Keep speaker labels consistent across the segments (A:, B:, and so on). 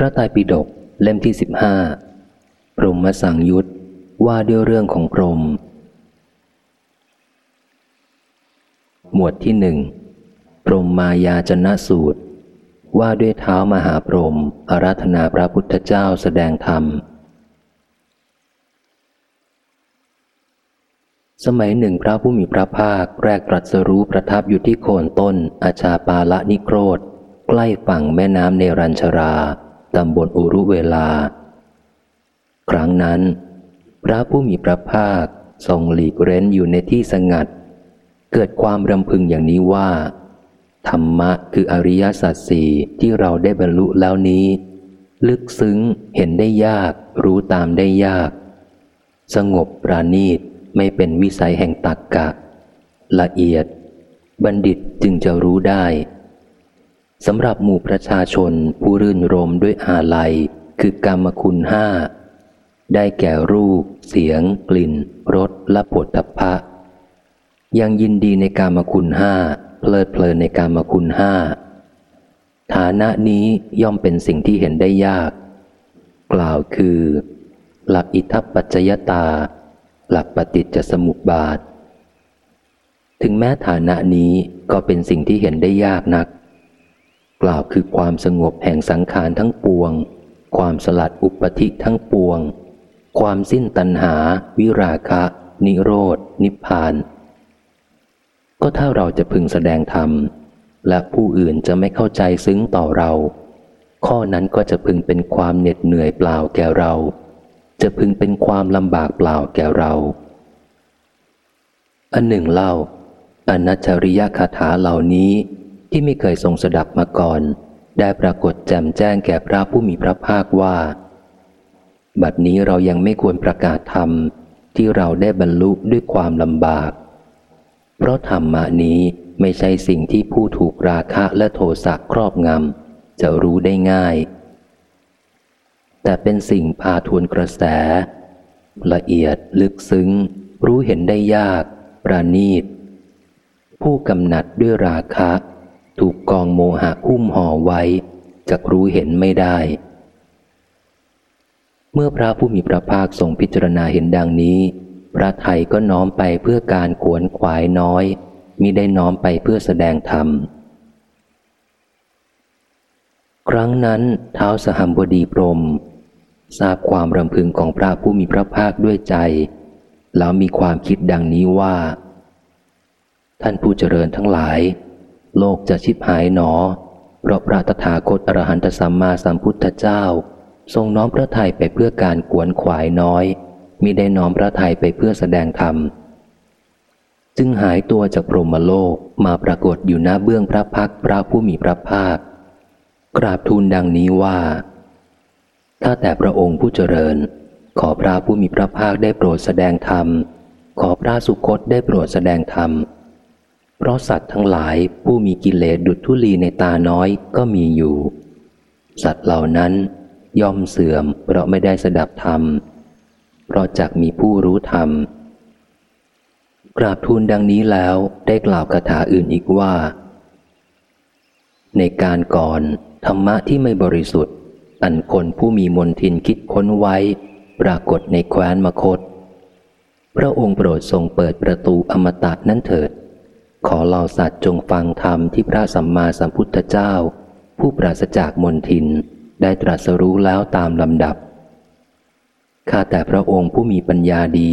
A: พระไตรปิฎกเล่มที่สิบห้าพรหมสังยุตว่าด้วยเรื่องของพรหมหมวดที่หนึ่งพรหมมายาจนะสูตร ว่าด้วยเท้ามหาพรหมอาราธนาพระพุทธเจ้าแสดงธรรม สมัยหนึ่งพระผู้มีพระภาคแรกตรัสรู้ประทับอยู่ที่โคนต้นอาชาปาละนิโครธ ใกล้ฝั่งแม่น้ำเนรัญชรา ตำบลอุรุเวลา ครั้งนั้น พระผู้มีพระภาคทรงหลีกเร้นอยู่ในที่สงัด เกิดความรำพึงอย่างนี้ว่า ธรรมะคืออริยสัจสี่ที่เราได้บรรลุแล้วนี้ ลึกซึ้งเห็นได้ยาก รู้ตามได้ยาก สงบปราณีตไม่เป็นวิสัยแห่งตักกะ ละเอียด บัณฑิตจึงจะรู้ได้ สำหรับหมู่ประชาชนผู้รื่นรมด้วยอาลัย คือกรรมคุณห้า ได้แก่รูป เสียง กลิ่นรสและผลตภะยังยินดีในกรรมคุณห้า เพลิดเพลินในกรรมคุณห้า ฐานะนี้ย่อมเป็นสิ่งที่เห็นได้ยาก กล่าวคือ หลักอิทัปปัจจยตา หลักปฏิจจสมุปบาท ถึงแม้ฐานะนี้ก็เป็นสิ่งที่เห็นได้ยากนัก กล่าวคือความสงบแห่งสังขารทั้งปวง ความสลัดอุปธิทั้งปวง ความสิ้นตัณหา วิราคะ นิโรธนิพพาน ก็ถ้าเราจะพึงแสดงธรรม และผู้อื่นจะไม่เข้าใจซึ้งต่อเรา ข้อนั้นก็จะพึงเป็นความเหน็ดเหนื่อยเปล่าแก่เรา จะพึงเป็นความลำบากเปล่าแก่เราอันหนึ่งเล่าอนัจริยคาถาเหล่านี้ ที่ไม่เคยทรงสดับมาก่อน ได้ปรากฏแจ่มแจ้งแก่พระผู้มีพระภาคว่า บัดนี้เรายังไม่ควรประกาศธรรมที่เราได้บรรลุด้วยความลำบาก เพราะธรรมะนี้ไม่ใช่สิ่งที่ผู้ถูกราคะและโทสะครอบงำจะรู้ได้ง่าย แต่เป็นสิ่งพาทวนกระแส ละเอียดลึกซึ้ง รู้เห็นได้ยาก ประณีต ผู้กำหนัดด้วยราคะ ถูกกองโมหะคุ้มห่อไว้จะรู้เห็นไม่ได้ เมื่อพระผู้มีพระภาคทรงพิจารณาเห็นดังนี้ พระไทยก็น้อมไปเพื่อการขวนขวายน้อยมิได้น้อมไปเพื่อแสดงธรรม ครั้งนั้นเท้าสหัมบดีพรม ทราบความรำพึงของพระผู้มีพระภาคด้วยใจ แล้วมีความคิดดังนี้ว่า ท่านผู้เจริญทั้งหลาย โลกจะชิบหายหนอ เพราะพระตถาคตอรหันตสัมมาสัมพุทธเจ้า ทรงน้อมพระทัยไปเพื่อการกวนขวายน้อยมิได้น้อมพระทัยไปเพื่อแสดงธรรม จึงหายตัวจากพรหมโลกมาปรากฏอยู่หน้าเบื้องพระพักพระผู้มีพระภาค กราบทูลดังนี้ว่า ถ้าแต่พระองค์ผู้เจริญ ขอพระผู้มีพระภาคได้โปรดแสดงธรรม ขอพระสุคตได้โปรดแสดงธรรม เพราะสัตว์ทั้งหลายผู้มีกิเลสดุจทุลีในตาน้อยก็มีอยู่ สัตว์เหล่านั้นย่อมเสื่อมเพราะไม่ได้สดับธรรม เพราะจักมีผู้รู้ธรรม กราบทูลดังนี้แล้วได้กล่าวคาถาอื่นอีกว่า ในการก่อนธรรมะที่ไม่บริสุทธิ์ อันคนผู้มีมนทินคิดค้นไว้ ปรากฏในแคว้นมคต พระองค์โปรดทรงเปิดประตูอมตะนั้นเถิด ขอเหล่าสัตว์จงฟังธรรมที่พระสัมมาสัมพุทธเจ้า ผู้ปราศจากมนทินได้ตรัสรู้แล้วตามลำดับ ข้าแต่พระองค์ผู้มีปัญญาดี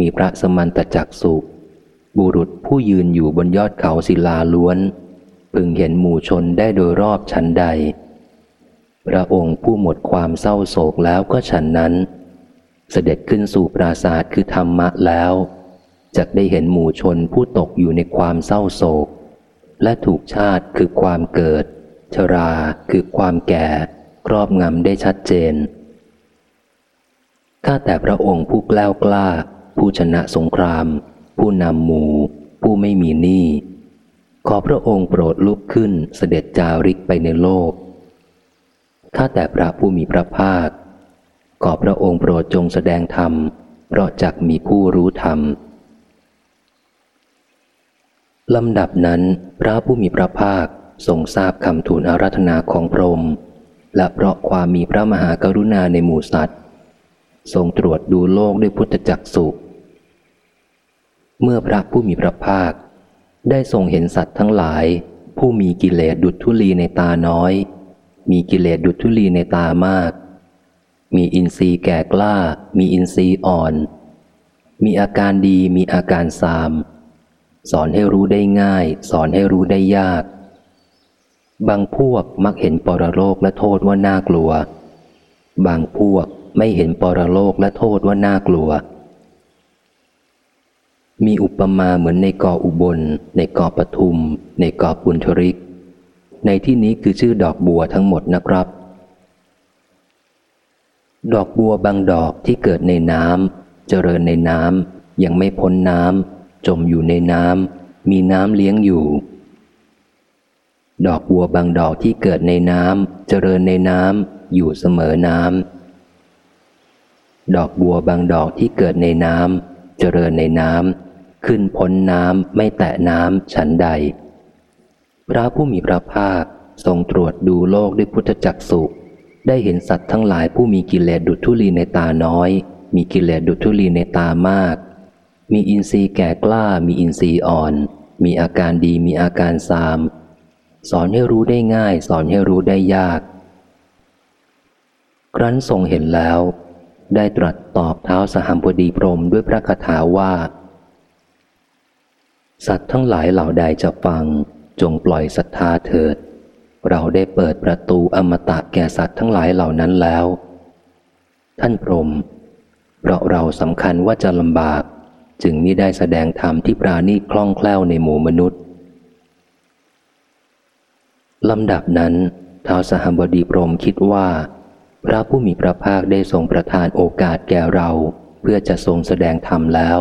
A: มีพระสมันตจักสุบุรุษผู้ยืนอยู่บนยอดเขาศิลาล้วน พึงเห็นหมู่ชนได้โดยรอบชั้นใด พระองค์ผู้หมดความเศร้าโศกแล้วก็ฉันนั้น เสด็จขึ้นสู่ปราศาสตร์คือธรรมะแล้ว จะได้เห็นหมู่ชนผู้ตกอยู่ในความเศร้าโศก และถูกชาติคือความเกิด ชราคือความแก่ ครอบงำได้ชัดเจน ข้าแต่พระองค์ผู้กล้ากล้า ผู้ชนะสงคราม ผู้นำหมู่ ผู้ไม่มีหนี้ ขอพระองค์โปรดลุกขึ้นเสด็จจาริกไปในโลก ข้าแต่พระผู้มีพระภาค ขอพระองค์โปรดจงแสดงธรรม เพราะจักมีผู้รู้ธรรม ลำดับนั้น พระผู้มีพระภาคทรงทราบคำทูลอาราธนาของพระองค์และเพราะความมีพระมหากรุณาในหมู่สัตว์ ทรงตรวจดูโลกด้วยพุทธจักสุเมื่อพระผู้มีพระภาค ได้ทรงเห็นสัตว์ทั้งหลาย ผู้มีกิเลสดุจทุลีในตาน้อย มีกิเลสดุจทุลีในตามาก มีอินทรีย์แก่กล้า มีอินทรีย์อ่อน มีอาการดีมีอาการสาม สอนให้รู้ได้ง่าย สอนให้รู้ได้ยาก บางพวกมักเห็นปรโลกและโทษว่าน่ากลัว บางพวกไม่เห็นปรโลกและโทษว่าน่ากลัว มีอุปมาเหมือนในกาะอุบล ในกาะปทุม ในกาะปุณทริก ในที่นี้คือชื่อดอกบัวทั้งหมดนะครับ ดอกบัวบางดอกที่เกิดในน้ำเจริญในน้ำยังไม่พ้นน้ำ จมอยู่ในน้ำมีน้ำเลี้ยงอยู่ ดอกบัวบางดอกที่เกิดในน้ำเจริญในน้ำอยู่เสมอน้ำดอกบัวบางดอกที่เกิดในน้ำเจริญในน้ำขึ้นพ้นน้ำไม่แตะน้ำฉันใด พระผู้มีพระภาคทรงตรวจดูโลกด้วยพุทธจักสุได้เห็นสัตว์ทั้งหลายผู้มีกิเลสดุจทุลีในตาน้อย มีกิเลสดุจทุลีในตามาก มีอินทรีย์แก่กล้า มีอินทรีย์อ่อน มีอาการดีมีอาการซาม สอนให้รู้ได้ง่าย สอนให้รู้ได้ยาก ครั้นทรงเห็นแล้ว ได้ตรัสตอบเท้าสหัมบดีพรมด้วยพระคาถาว่า สัตว์ทั้งหลายเหล่าใดจะฟัง จงปล่อยศรัทธาเถิด เราได้เปิดประตูอมตะแก่สัตว์ทั้งหลายเหล่านั้นแล้ว ท่านพรมเพราะเราสำคัญว่าจะลำบาก จึงมิได้แสดงธรรมที่ปราณีคล่องแคล่วในหมู่มนุษย์ลำดับนั้นท้าวสหบดีพรมคิดว่า พระผู้มีพระภาคได้ทรงประทานโอกาสแก่เรา เพื่อจะทรงแสดงธรรมแล้ว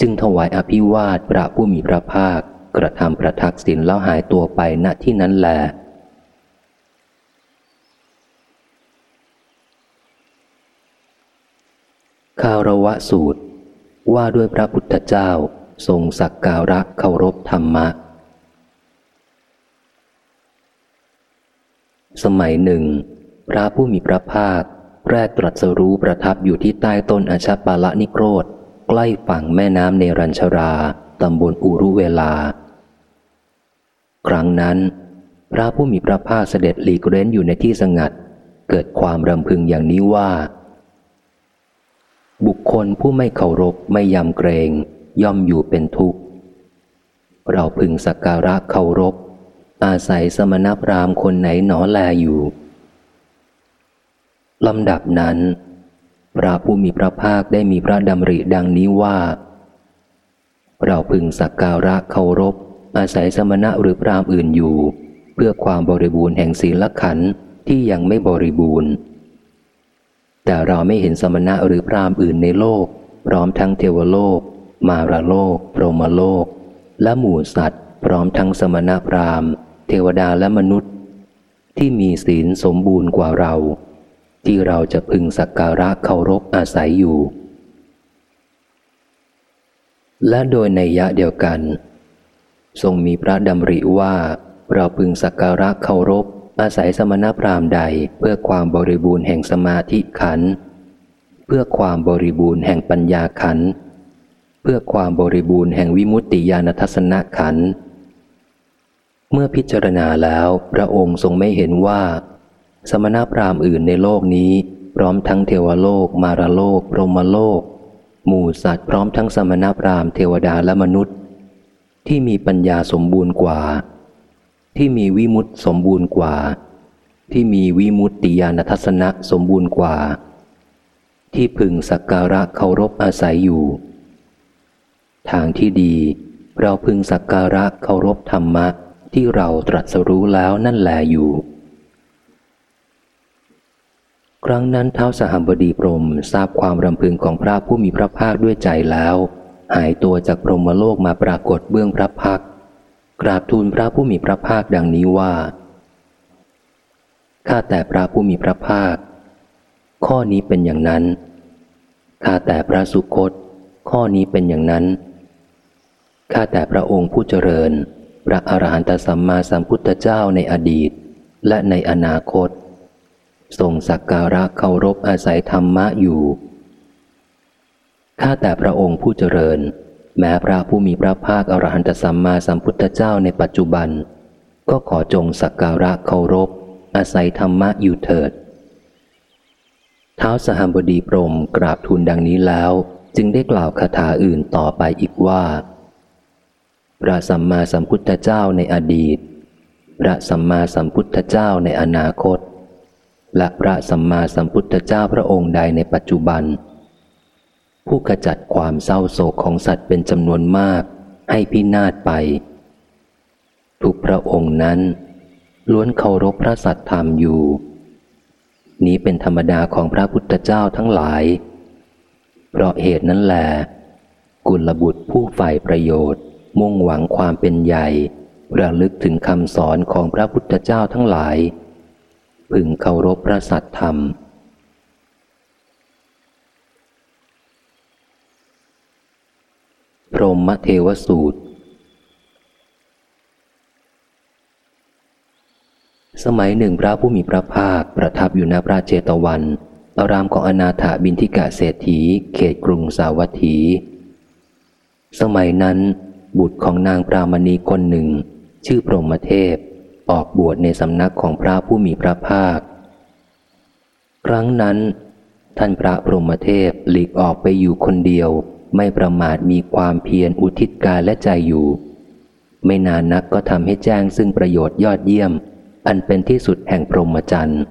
A: จึงถวายอภิวาทพระผู้มีพระภาค กระทำประทักษิณแล้วหายตัวไปณที่นั้นแลคารวะสูตร ว่าด้วยพระพุทธเจ้าทรงสักการะเคารพธรรมะ สมัยหนึ่ง พระผู้มีพระภาคแรกตรัสรู้ประทับอยู่ที่ใต้ต้นอชาปาละนิโครธ ใกล้ฝั่งแม่น้ำเนรัญชรา ตำบลอุรุเวลา ครั้งนั้น พระผู้มีพระภาคเสด็จหลีกเร้นอยู่ในที่สงัด เกิดความรำพึงอย่างนี้ว่า บุคคลผู้ไม่เคารพไม่ยำเกรง ย่อมอยู่เป็นทุกข์ เราพึงสักการะเคารพ อาศัยสมณพราหมณ์คนไหนหนอแลอยู่ลำดับนั้น พระผู้มีพระภาคได้มีพระดำริดังนี้ว่า เราพึงสักการะเคารพ อาศัยสมณะหรือพรามอื่นอยู่ เพื่อความบริบูรณ์แห่งศีลขันธ์ที่ยังไม่บริบูรณ์ แต่เราไม่เห็นสมณะหรือพรามอื่นในโลก พร้อมทั้งเทวโลก มารโลกโรมโลก และหมู่สัตว์ พร้อมทั้งสมณะพรามเทวดาและมนุษย์ ที่มีศีลสมบูรณ์กว่าเรา ที่เราจะพึงสักการะเคารพอาศัยอยู่ และโดยในยะเดียวกัน ทรงมีพระดำริว่าเราพึงสักการะเคารพ อาศัยสมณพราหมณ์ใดเพื่อความบริบูรณ์แห่งสมาธิขัน เพื่อความบริบูรณ์แห่งปัญญาขัน เพื่อความบริบูรณ์แห่งวิมุตติญาณทัศนขัน เมื่อพิจารณาแล้วพระองค์ทรงไม่เห็นว่า สมณพราหมณ์อื่นในโลกนี้ พร้อมทั้งเทวโลก มารโลกพรหมโลก หมู่สัตว์พร้อมทั้งสมณพราหมณ์เทวดาและมนุษย์ ที่มีปัญญาสมบูรณ์กว่า ที่มีวิมุตติสมบูรณ์กว่า ที่มีวิมุตติญาณทัศนะสมบูรณ์กว่า ที่พึงสักการะเคารพอาศัยอยู่ ทางที่ดีเราพึงสักการะเคารพธรรมะที่เราตรัสรู้แล้วนั่นแหลอยู่ ครั้งนั้นเท้าสหัมบดีพรมทราบความรำพึงของพระผู้มีพระภาคด้วยใจแล้ว หายตัวจากพรหมโลกมาปรากฏเบื้องพระพัก กราบทูลพระผู้มีพระภาคดังนี้ว่า ข้าแต่พระผู้มีพระภาค ข้อนี้เป็นอย่างนั้น ข้าแต่พระสุคต ข้อนี้เป็นอย่างนั้น ข้าแต่พระองค์ผู้เจริญ พระอรหันตสัมมาสัมพุทธเจ้าในอดีต และในอนาคต ทรงสักการะเคารพอาศัยธรรมะอยู่ ข้าแต่พระองค์ผู้เจริญ แม้พระผู้มีพระภาคอรหันตสัมมาสัมพุทธเจ้าในปัจจุบัน ก็ขอจงสักการะเคารพ อาศัยธรรมะอยู่เถิด เท้าสหบดีพรมกราบทูลดังนี้แล้ว จึงได้กล่าวคาถาอื่นต่อไปอีกว่า พระสัมมาสัมพุทธเจ้าในอดีต พระสัมมาสัมพุทธเจ้าในอนาคต และพระสัมมาสัมพุทธเจ้าพระองค์ใดในปัจจุบัน ผู้ขจัดความเศร้าโศกของสัตว์เป็นจำนวนมาก ให้พินาศไป ทุกพระองค์นั้น ล้วนเคารพพระสัตธรรมอยู่ นี้เป็นธรรมดาของพระพุทธเจ้าทั้งหลาย เพราะเหตุนั้นแหลกุลบุตรผู้ใฝ่ประโยชน์ มุ่งหวังความเป็นใหญ่ระลึกถึงคำสอนของพระพุทธเจ้าทั้งหลาย พึงเคารพพระสัตธรรม พรหมเทวสูตร สมัยหนึ่งพระผู้มีพระภาคประทับอยู่ณพระเจตวัน อารามของอนาถาบินทิกะเศรษฐี เขตกรุงสาวัตถี สมัยนั้น บุตรของนางปรามณีคนหนึ่ง ชื่อพรหมเทพ ออกบวชในสำนักของพระผู้มีพระภาค ครั้งนั้น ท่านพระพรหมเทพหลีกออกไปอยู่คนเดียว ไม่ประมาทมีความเพียรอุทิศกายและใจอยู่ ไม่นานนักก็ทำให้แจ้งซึ่งประโยชน์ยอดเยี่ยม อันเป็นที่สุดแห่งพรหมจรรย์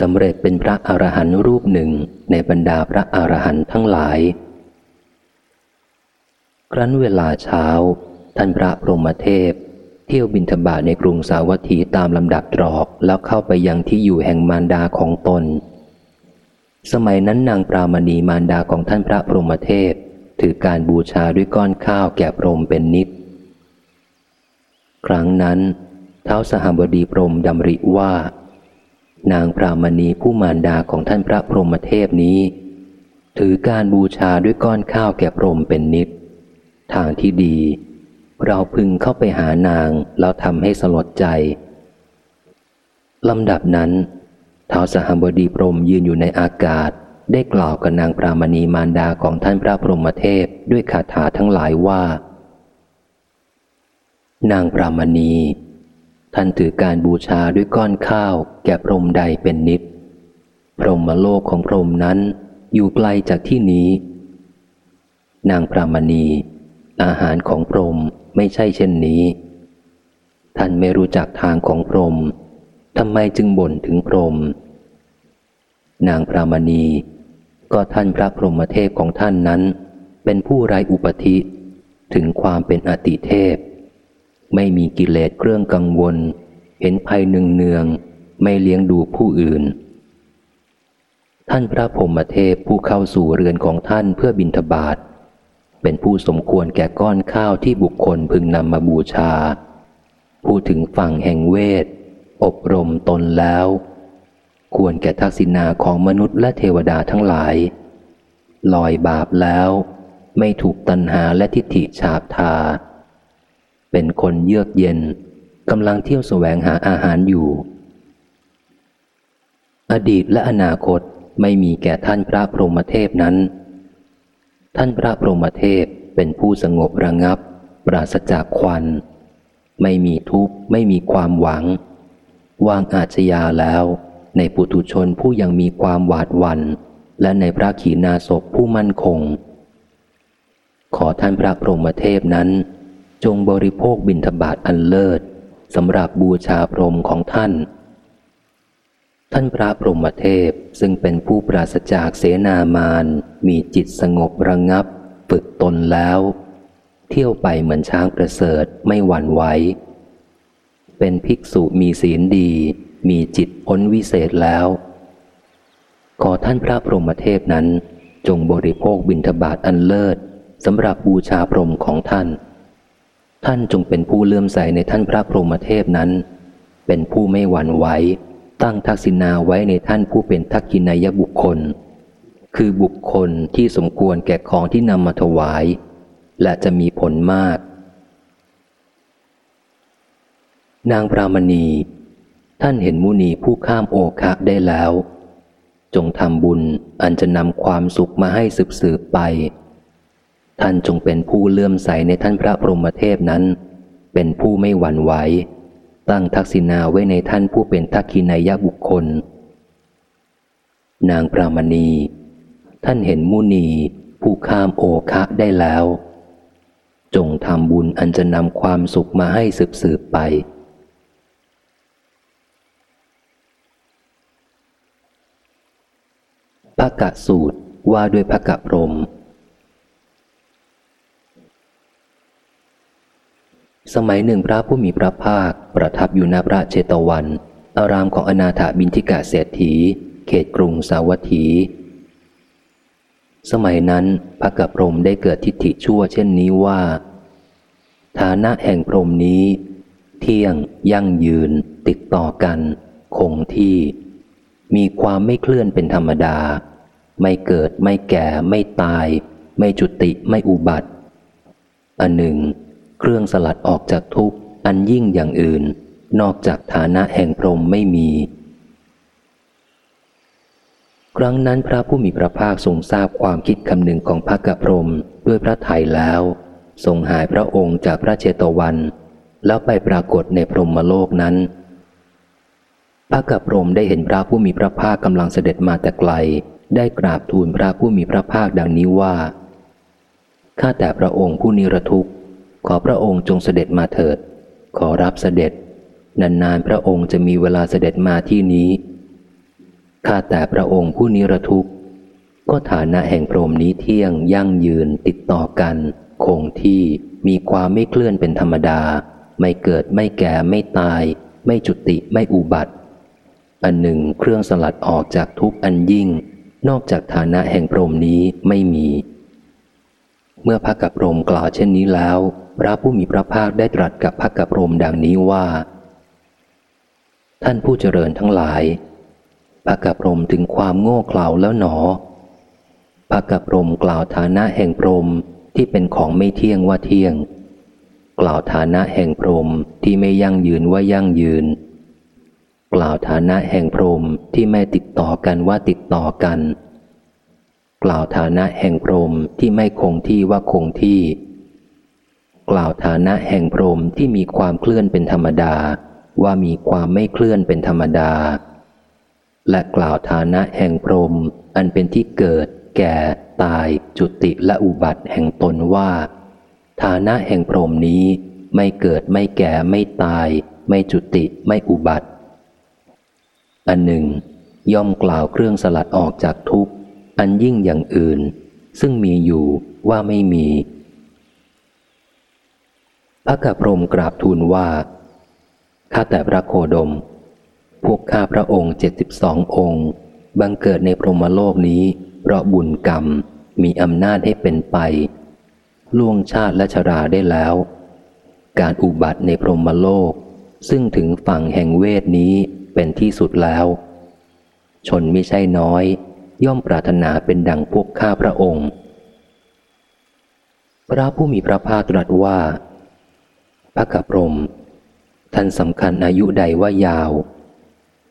A: สำเร็จเป็นพระอรหันต์รูปหนึ่งในบรรดาพระอรหันต์ทั้งหลาย ครั้นเวลาเช้า ท่านพระพรหมเทพ เที่ยวบินทบาทในกรุงสาวัตถีตามลำดับตรอกแล้วเข้าไปยังที่อยู่แห่งมารดาของตน สมัยนั้นนางปรามณีมารดาของท่านพระพรหมเทพ ถือการบูชาด้วยก้อนข้าวแก่พรหมเป็นนิด ครั้งนั้น เท้าสหบดีพรหมดำริว่า นางปรามณีผู้มารดาของท่านพระพรหมเทพนี้ ถือการบูชาด้วยก้อนข้าวแก่พรหมเป็นนิด ทางที่ดี เราพึงเข้าไปหานางแล้วทำให้สลดใจลำดับนั้น ท้าวสหบดีพรมยืนอยู่ในอากาศ ได้กล่าวกับนางปรามณีมารดาของท่านพระพรหมเทพด้วยคาถาทั้งหลายว่า นางปรามณี ท่านถือการบูชาด้วยก้อนข้าว แก่พรมใดเป็นนิด พรหมโลกของพรมนั้นอยู่ไกลจากที่นี้ นางปรามณี อาหารของพรมไม่ใช่เช่นนี้ ท่านไม่รู้จักทางของพรม ทำไมจึงบ่นถึงพรหมนางพระมณี ก็ท่านพระพรหมเทพของท่านนั้น เป็นผู้ไรอุปธิ ถึงความเป็นอติเทพ ไม่มีกิเลสเครื่องกังวล เห็นภัยเนืองเนือง ไม่เลี้ยงดูผู้อื่น ท่านพระพรหมเทพผู้เข้าสู่เรือนของท่านเพื่อบินทบาทเป็นผู้สมควรแก่ก้อนข้าวที่บุคคลพึงนำมาบูชาผู้ถึงฝั่งแห่งเวท อบรมตนแล้ว ควรแก่ทักษิณาของมนุษย์และเทวดาทั้งหลาย ลอยบาปแล้ว ไม่ถูกตัณหาและทิฏฐิฉาบทา เป็นคนเยือกเย็นกำลังเที่ยวแสวงหาอาหารอยู่ อดีตและอนาคตไม่มีแก่ท่านพระพรหมเทพนั้น ท่านพระพรหมเทพเป็นผู้สงบระงับ ปราศจากควัน ไม่มีทุกข์ ไม่มีความหวัง วางอาชญาแล้ว ในปุถุชนผู้ยังมีความหวาดวันและในพระขีณาสพผู้มั่นคง ขอท่านพระพรหมเทพนั้น จงบริโภคบิณฑบาตอันเลิศสำหรับบูชาพรหมของท่าน ท่านพระพรหมเทพซึ่งเป็นผู้ปราศจากเสนามานมีจิตสงบระงงับ ฝึกตนแล้ว เที่ยวไปเหมือนช้างประเสริฐไม่หวั่นไหว เป็นภิกษุมีศีลดี มีจิตพ้นวิเศษแล้ว ขอท่านพระพรหมเทพนั้น จงบริโภคบิณฑบาตอันเลิศสำหรับบูชาพรหมของท่าน ท่านจงเป็นผู้เลื่อมใสในท่านพระพรหมเทพนั้น เป็นผู้ไม่หวั่นไหวตั้งทักษิณาไว้ในท่านผู้เป็นทักกินายบุคคล คือบุคคลที่สมควรแก่ของที่นำมาถวาย และจะมีผลมาก นางพรามณี ท่านเห็นมุนีผู้ข้ามโอคะได้แล้ว จงทำบุญอันจะนำความสุขมาให้สืบสืบไป ท่านจงเป็นผู้เลื่อมใสในท่านพระพรหมเทพนั้น เป็นผู้ไม่หวั่นไหว ตั้งทักษิณาไว้ในท่านผู้เป็นทักขินายบุคคล นางปรามณี ท่านเห็นมุนีผู้ข้ามโอคะได้แล้ว จงทำบุญอันจะนำความสุขมาให้สืบสืบไป พระกะสูตรว่าด้วยพระกะพรม สมัยหนึ่งพระผู้มีพระภาค ประทับอยู่ณพระเชตวัน อารามของอนาถบินทิกะเศรษฐี เขตกรุงสาวัตถี สมัยนั้นพระกะพรมได้เกิดทิฏฐิชั่วเช่นนี้ว่า ฐานะแห่งพรมนี้ เที่ยง ยั่งยืน ติดต่อกัน คงที่ มีความไม่เคลื่อนเป็นธรรมดา ไม่เกิด ไม่แก่ ไม่ตาย ไม่จุติ ไม่อุบัติ อันหนึ่ง เครื่องสลัดออกจากทุกข์ อันยิ่งอย่างอื่น นอกจากฐานะแห่งพรหมไม่มี ครั้งนั้นพระผู้มีพระภาคทรงทราบความคิดคำหนึ่งของพระกะพรมด้วยพระไทยแล้ว ทรงหายพระองค์จากพระเจตวัน แล้วไปปรากฏในพรหมโลกนั้นพระกับรมได้เห็นพระผู้มีพระภาคกำลังเสด็จมาแต่ไกล ได้กราบทูลพระผู้มีพระภาคดังนี้ว่า ข้าแต่พระองค์ผู้นิรทุกข์ ขอพระองค์จงเสด็จมาเถิด ขอรับเสด็จ นานๆพระองค์จะมีเวลาเสด็จมาที่นี้ ข้าแต่พระองค์ผู้นิรทุกข์ ก็ฐานะแห่งพรมนี้เที่ยงยั่งยืนติดต่อกัน คงที่มีความไม่เคลื่อนเป็นธรรมดา ไม่เกิดไม่แก่ไม่ตาย ไม่จุติไม่อุบัติ อันหนึ่งเครื่องสลัดออกจากทุกอันยิ่ง นอกจากฐานะแห่งพรมนี้ไม่มี เมื่อพระกับพรมกล่าวเช่นนี้แล้ว พระผู้มีพระภาคได้ตรัสกับพระกับพรมดังนี้ว่า ท่านผู้เจริญทั้งหลายพระกับพรมถึงความโง่เขลาแล้วหนอพระกับพรมกล่าวฐานะแห่งพรมที่เป็นของไม่เที่ยงว่าเที่ยง กล่าวฐานะแห่งพรมที่ไม่ยั่งยืนว่ายั่งยืน กล่าวฐานะแห่งพรหมที่ไม่ติดต่อกันว่าติดต่อกัน กล่าวฐานะแห่งพรหมที่ไม่คงที่ว่าคงที่ กล่าวฐานะแห่งพรหมที่มีความเคลื่อนเป็นธรรมดา ว่ามีความไม่เคลื่อนเป็นธรรมดา และกล่าวฐานะแห่งพรหมอันเป็นที่เกิด แก่ ตาย จุติและอุบัติแห่งตนว่า ฐานะแห่งพรหมนี้ไม่เกิดไม่แก่ไม่ตาย ไม่จุติไม่อุบัติ อันหนึ่ง ย่อมกล่าวเครื่องสลัดออกจากทุกข์อันยิ่งอย่างอื่น ซึ่งมีอยู่ว่าไม่มี พระกัปรมกราบทูลว่า ข้าแต่พระโคดม พวกข้าพระองค์เจ็ดสิบสององค์บังเกิดในพรหมโลกนี้ เพราะบุญกรรมมีอำนาจให้เป็นไป ล่วงชาติและชราได้แล้ว การอุบัติในพรหมโลก ซึ่งถึงฝั่งแห่งเวทนี้ เป็นที่สุดแล้ว ชนไม่ใช่น้อย ย่อมปรารถนาเป็นดังพวกข้าพระองค์ พระผู้มีพระภาคตรัสว่า พระกับรม ท่านสำคัญอายุใดว่ายาว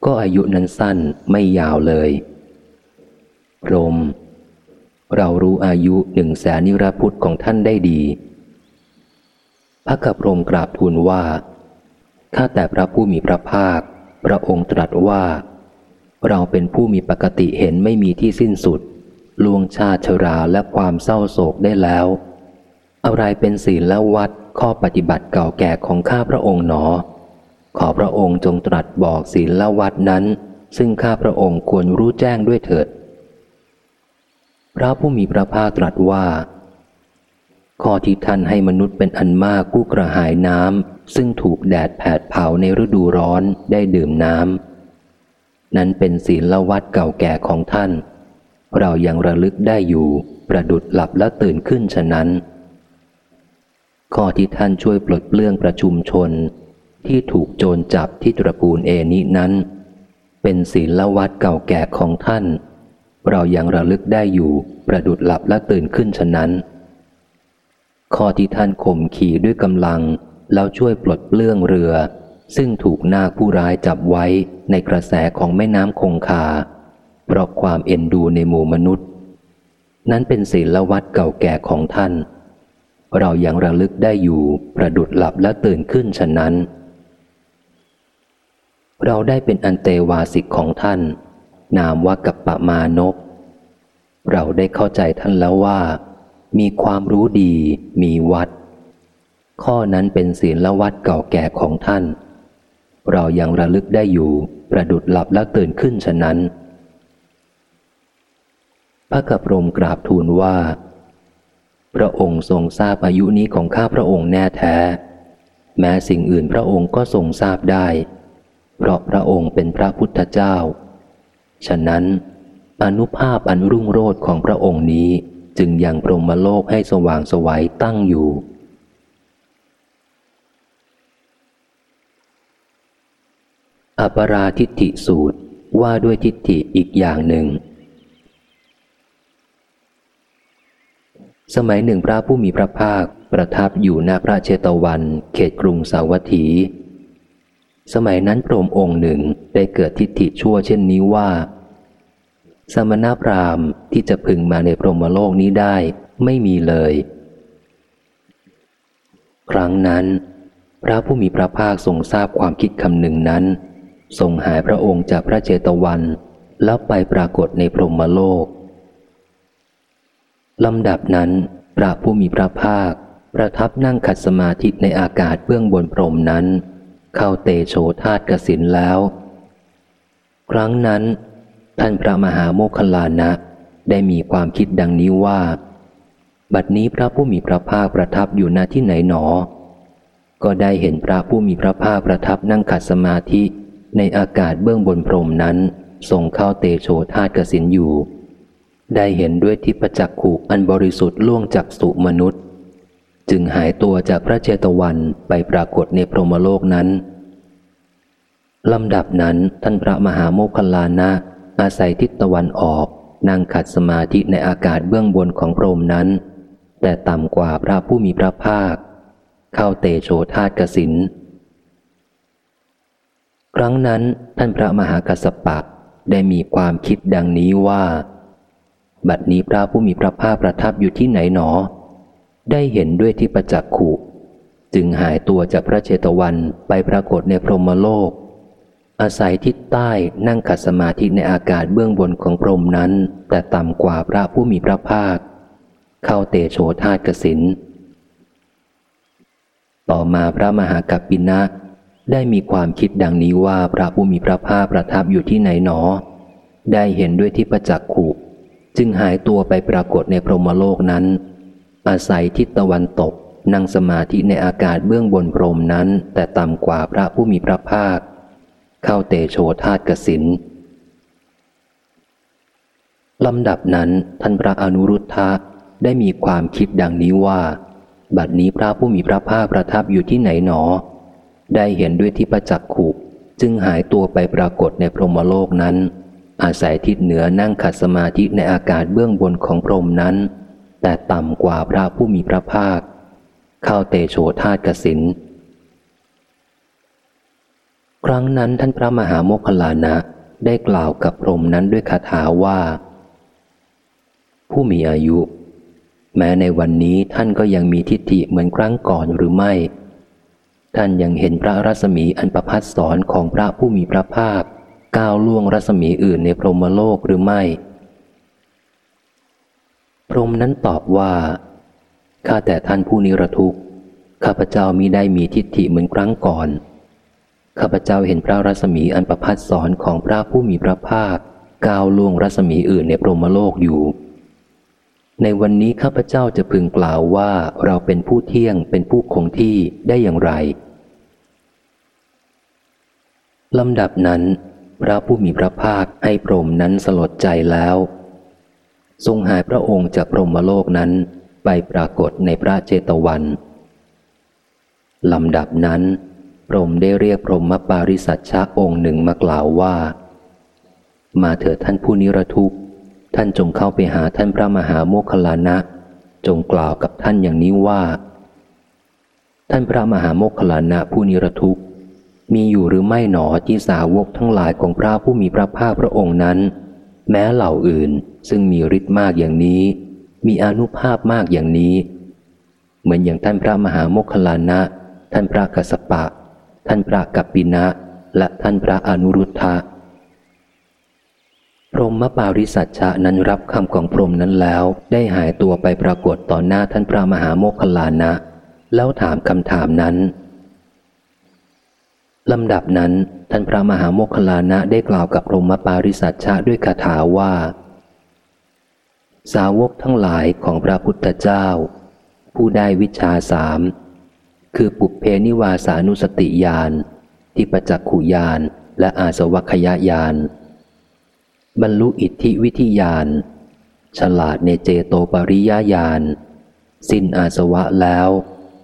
A: ก็อายุนั้นสั้นไม่ยาวเลยรม เรารู้อายุหนึ่งแสนนิรพุทธของท่านได้ดีพระกับรมกราบทูลว่าข้าแต่พระผู้มีพระภาค พระองค์ตรัสว่า เราเป็นผู้มีปกติเห็นไม่มีที่สิ้นสุดลวงชาติชราและความเศร้าโศกได้แล้ว อะไรเป็นศีลและวัดข้อปฏิบัติเก่าแก่ของข้าพระองค์หนอ ขอพระองค์จงตรัสบอกศีลและวัดนั้น ซึ่งข้าพระองค์ควรรู้แจ้งด้วยเถิด พระผู้มีพระภาคตรัสว่า ข้อที่ท่านให้มนุษย์เป็นอันมากกู้กระหายน้ำซึ่งถูกแดดแผดเผาในฤดูร้อนได้ดื่มน้ำนั้นเป็นศีลวัดเก่าแก่ของท่าน เรายังระลึกได้อยู่ ประดุดหลับและตื่นขึ้นฉะนั้น ข้อที่ท่านช่วยปลดเปลื้องประชุมชน ที่ถูกโจรจับที่ตระกูลเอนี้นั้น เป็นศีลวัดเก่าแก่ของท่าน เรายังระลึกได้อยู่ ประดุดหลับและตื่นขึ้นฉะนั้น ข้อที่ท่านข่มขี่ด้วยกำลัง แล้วช่วยปลดเปลื้องเรือ ซึ่งถูกนาคผู้ร้ายจับไว้ในกระแสของแม่น้ำคงคา เพราะความเอ็นดูในหมู่มนุษย์ นั้นเป็นศีลวัดเก่าแก่ของท่าน เรายังระลึกได้อยู่ประดุดหลับและตื่นขึ้นฉะนั้น เราได้เป็นอันเตวาสิกของท่าน นามว่ากัปปะมานพเราได้เข้าใจท่านแล้วว่า มีความรู้ดี มีวัด ข้อนั้นเป็นศีลละวัดเก่าแก่ของท่าน เรายังระลึกได้อยู่ประดุดหลับแล้วตื่นขึ้นฉะนั้น พระกัปรมกราบทูลว่า พระองค์ทรงทราบอายุนี้ของข้าพระองค์แน่แท้ แม้สิ่งอื่นพระองค์ก็ทรงทราบได้ เพราะพระองค์เป็นพระพุทธเจ้า ฉะนั้น อนุภาพอันรุ่งโรจน์ของพระองค์นี้ จึงยังพรหมโลกให้สว่างสวัยตั้งอยู่ อปราทิฏฐิสูตรว่าด้วยทิฏฐิอีกอย่างหนึ่ง สมัยหนึ่งพระผู้มีพระภาคประทับอยู่ณพระเชตวัน เขตกรุงสาวัตถี สมัยนั้นพระองค์หนึ่งได้เกิดทิฏฐิชั่วเช่นนี้ว่า สมณพราหมณ์ที่จะพึงมาในพรหมโลกนี้ได้ไม่มีเลย ครั้งนั้น พระผู้มีพระภาคทรงทราบความคิดคำหนึ่งนั้น ทรงหายพระองค์จากพระเจตวัน แล้วไปปรากฏในพรหมโลกลำดับนั้น พระผู้มีพระภาค ประทับนั่งขัดสมาธิในอากาศเบื้องบนพรหมนั้น เข้าเตโชธาตกสินแล้ว ครั้งนั้น ท่านพระมหาโมคคลานะ ได้มีความคิดดังนี้ว่า บัดนี้พระผู้มีพระภาคประทับอยู่ณที่ไหนหนอ ก็ได้เห็นพระผู้มีพระภาคประทับนั่งขัดสมาธิในอากาศเบื้องบนพรมนั้นส่งเข้าเตโชธาตกสินอยู่ ได้เห็นด้วยทิพจักขุอันบริสุทธิ์ล่วงจากสุมนุษย์ จึงหายตัวจากพระเจตวันไปปรากฏในพรหมโลกนั้นลำดับนั้นท่านพระมหาโมคคลานะ อาศัยทิศตะวันออก นั่งขัดสมาธิในอากาศเบื้องบนของพรมนั้น แต่ต่ำกว่าพระผู้มีพระภาค เข้าเตโชธาตกสินครั้งนั้นท่านพระมหากัสปะได้มีความคิดดังนี้ว่า บัดนี้พระผู้มีพระภาคประทับอยู่ที่ไหนหนอ ได้เห็นด้วยที่ประจักษ์ขุ จึงหายตัวจากพระเชตวันไปปรากฏในพรหมโลก อาศัยทิศใต้นั่งขัดสมาธิในอากาศเบื้องบนของพรมนั้น แต่ต่ำกว่าพระผู้มีพระภาค เข้าเตโชธาตกสิน ต่อมาพระมหากัปปินะได้มีความคิดดังนี้ว่าพระผู้มีพระภาคประทับอยู่ที่ไหนหนอ ได้เห็นด้วยที่ประจักขุจึงหายตัวไปปรากฏในพรหมโลกนั้น อาศัยทิศตะวันตกนั่งสมาธิในอากาศเบื้องบนพรมนั้น แต่ต่ำกว่าพระผู้มีพระภาค เข้าเตโชธาตกสินลำดับนั้นท่านพระอนุรุทธะได้มีความคิดดังนี้ว่า บัดนี้พระผู้มีพระภาคประทับอยู่ที่ไหนหนอ ได้เห็นด้วยที่ประจักษ์ขุจึงหายตัวไปปรากฏในพรหมโลกนั้น อาศัยทิศเหนือนั่งขัดสมาธิในอากาศเบื้องบนของพรหมนั้น แต่ต่ำกว่าพระผู้มีพระภาค เข้าเตโชธาตกสิน ครั้งนั้นท่านพระมหาโมคคลานะได้กล่าวกับพรมนั้นด้วยคาถาว่า ผู้มีอายุ แม้ในวันนี้ท่านก็ยังมีทิฏฐิเหมือนครั้งก่อนหรือไม่ ท่านยังเห็นพระรัศมีอันประพัดสอนของพระผู้มีพระภาค ก้าวล่วงรัศมีอื่นในพรหมโลกหรือไม่ พรหมนั้นตอบว่าข้าแต่ท่านผู้นิรทุกข์ข้าพเจ้ามิได้มีทิฏฐิเหมือนครั้งก่อน ข้าพเจ้าเห็นพระรัศมีอันประพัดสอนของพระผู้มีพระภาคก้าวล่วงรัศมีอื่นในพรหมโลกอยู่ ในวันนี้ข้าพเจ้าจะพึงกล่าวว่าเราเป็นผู้เที่ยงเป็นผู้คงที่ได้อย่างไรลำดับนั้น พระผู้มีพระภาคให้พรหมนั้นสลดใจแล้ว ทรงหายพระองค์จากพรหมโลกนั้นไปปรากฏในพระเจตวันลำดับนั้น พรมได้เรียกพรหมปาริสัชชะองค์หนึ่งมากล่าวว่า มาเถิดท่านผู้นิรทุกข์ ท่านจงเข้าไปหาท่านพระมหาโมคคลานะ จงกล่าวกับท่านอย่างนี้ว่า ท่านพระมหาโมคคลานะผู้นิรทุกข์มีอยู่หรือไม่หนอที่สาวกทั้งหลายของพระผู้มีพระภาคพระองค์นั้น แม้เหล่าอื่นซึ่งมีฤทธิ์มากอย่างนี้ มีอนุภาพมากอย่างนี้ เหมือนอย่างท่านพระมหาโมคคลานะ ท่านพระกัสสปะ ท่านพระกัปปินะ และท่านพระอนุรุทธะพรหมปาริสัชชะนั้นรับคำของพรหมนั้นแล้ว ได้หายตัวไปปรากฏต่อหน้าท่านพระมหาโมคคลานะ แล้วถามคำถามนั้นลำดับนั้น ท่านพระมหาโมคคลานะได้กล่าวกับพรหมปาริสัชชะด้วยคาถาว่า สาวกทั้งหลายของพระพุทธเจ้า ผู้ได้วิชาสาม คือปุเพนิวาสานุสติญาณที่ประจักขุญาณและอาสวัคยญาณบรรลุอิทธิวิธิญาณฉลาดในเจโตปริยญาณสิ้นอาสวะแล้ว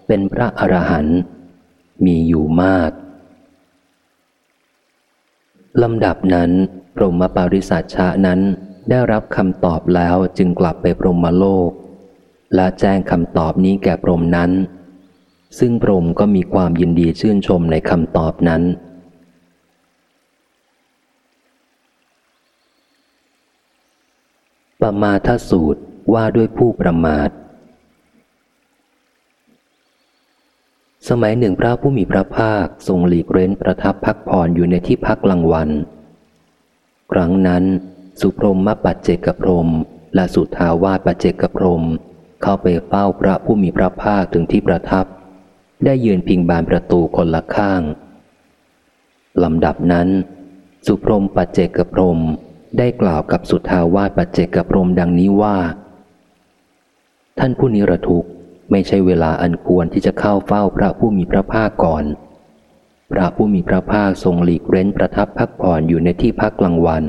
A: เป็นพระอรหันต์มีอยู่มากลำดับนั้นพรหมปาริสัชชะนั้นได้รับคำตอบแล้วจึงกลับไปพรหมโลก และแจ้งคำตอบนี้แก่พรหมนั้น ซึ่งพรมก็มีความยินดีชื่นชมในคำตอบนั้น ประมาทสูตรว่าด้วยผู้ประมาท สมัยหนึ่งพระผู้มีพระภาคทรงหลีกเร้นประทับพักผ่อนอยู่ในที่พักกลางวัน ครั้งนั้น สุพรมมปัจเจกพรมและสุทาวาสปัจเจกพรมเข้าไปเฝ้าพระผู้มีพระภาคถึงที่ประทับ ได้ยืนพิงบานประตูคนละข้างลำดับนั้น สุพรมปัจเจกพรมได้กล่าวกับสุทาวาสปัจเจกพรมดังนี้ว่า ท่านผู้นิรทุกข์ไม่ใช่เวลาอันควรที่จะเข้าเฝ้าพระผู้มีพระภาคก่อน พระผู้มีพระภาคทรงหลีกเร้นประทับพักผ่อนอยู่ในที่พักกลางวัน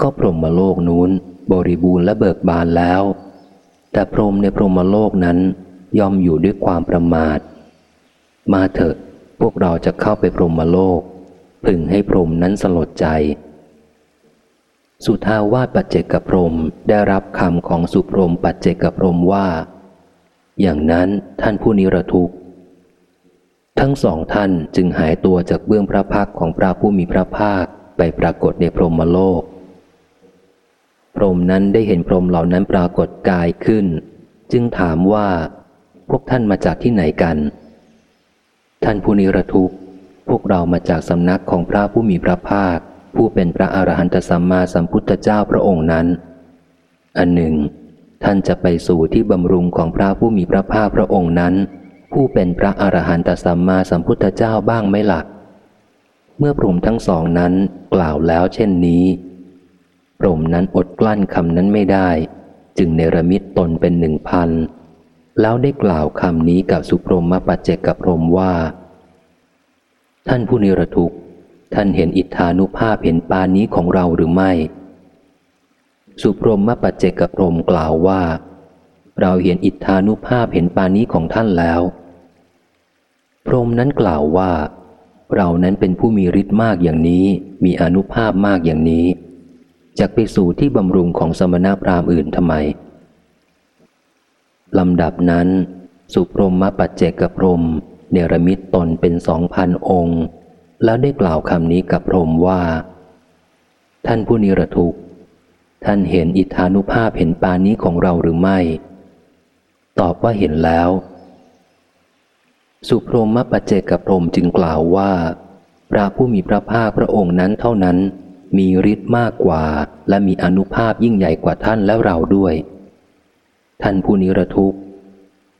A: ก็พรหมโลกนู้นบริบูรณ์และเบิกบานแล้ว แต่พรหมในพรหมโลกนั้น ย่อมอยู่ด้วยความประมาท มาเถอะพวกเราจะเข้าไปพรหมโลก พึงให้พรหมนั้นสลดใจ สุทาวาสปัจเจกพรมได้รับคำของสุพรมปัจเจกพรมว่า อย่างนั้นท่านผู้นิรทุกข์ ทั้งสองท่านจึงหายตัวจากเบื้องพระพักของพระผู้มีพระภาคไปปรากฏในพรหมโลก พรหมนั้นได้เห็นพรหมเหล่านั้นปรากฏกายขึ้น จึงถามว่า พวกท่านมาจากที่ไหนกัน ท่านผู้นิรทุกข์ พวกเรามาจากสำนักของพระผู้มีพระภาค ผู้เป็นพระอรหันตสัมมาสัมพุทธเจ้าพระองค์นั้น อันหนึ่ง ท่านจะไปสู่ที่บำรุงของพระผู้มีพระภาคพระองค์นั้น ผู้เป็นพระอรหันตสัมมาสัมพุทธเจ้าบ้างไหมละ่ะเมื่อพรหมทั้งสองนั้นกล่าวแล้วเช่นนี้พรหมนั้นอดกลั้นคำนั้นไม่ได้ จึงเนรมิตตนเป็นหนึ่งพัน แล้วได้กล่าวคำนี้กับสุพรหมปัจเจกพรมว่า ท่านผู้นิรทุกท่านเห็นอิทธานุภาพเห็นปานนี้ของเราหรือไม่ สุพรมมปัจเจกพรมกล่าวว่า เราเห็นอิทธานุภาพเห็นปานนี้ของท่านแล้ว พรมนั้นกล่าวว่า เรานั้นเป็นผู้มีฤทธิ์มากอย่างนี้ มีอนุภาพมากอย่างนี้จะไปสู่ที่บำรุงของสมณพราหมณ์อื่นทำไม ลำดับนั้น สุพรมมปัจเจกพรมเนรมิตตนเป็นสองพันองค์ แล้วได้กล่าวคำนี้กับพรหมว่า ท่านผู้นิรทุกท่านเห็นอิทานุภาพเห็นปานี้ของเราหรือไม่ ตอบว่าเห็นแล้ว สุพรหมปัจเจกพรหมจึงกล่าวว่า พระผู้มีพระภาคพระองค์นั้นเท่านั้น มีฤทธิ์มากกว่า และมีอนุภาพยิ่งใหญ่กว่าท่านและเราด้วย ท่านผู้นิรทุก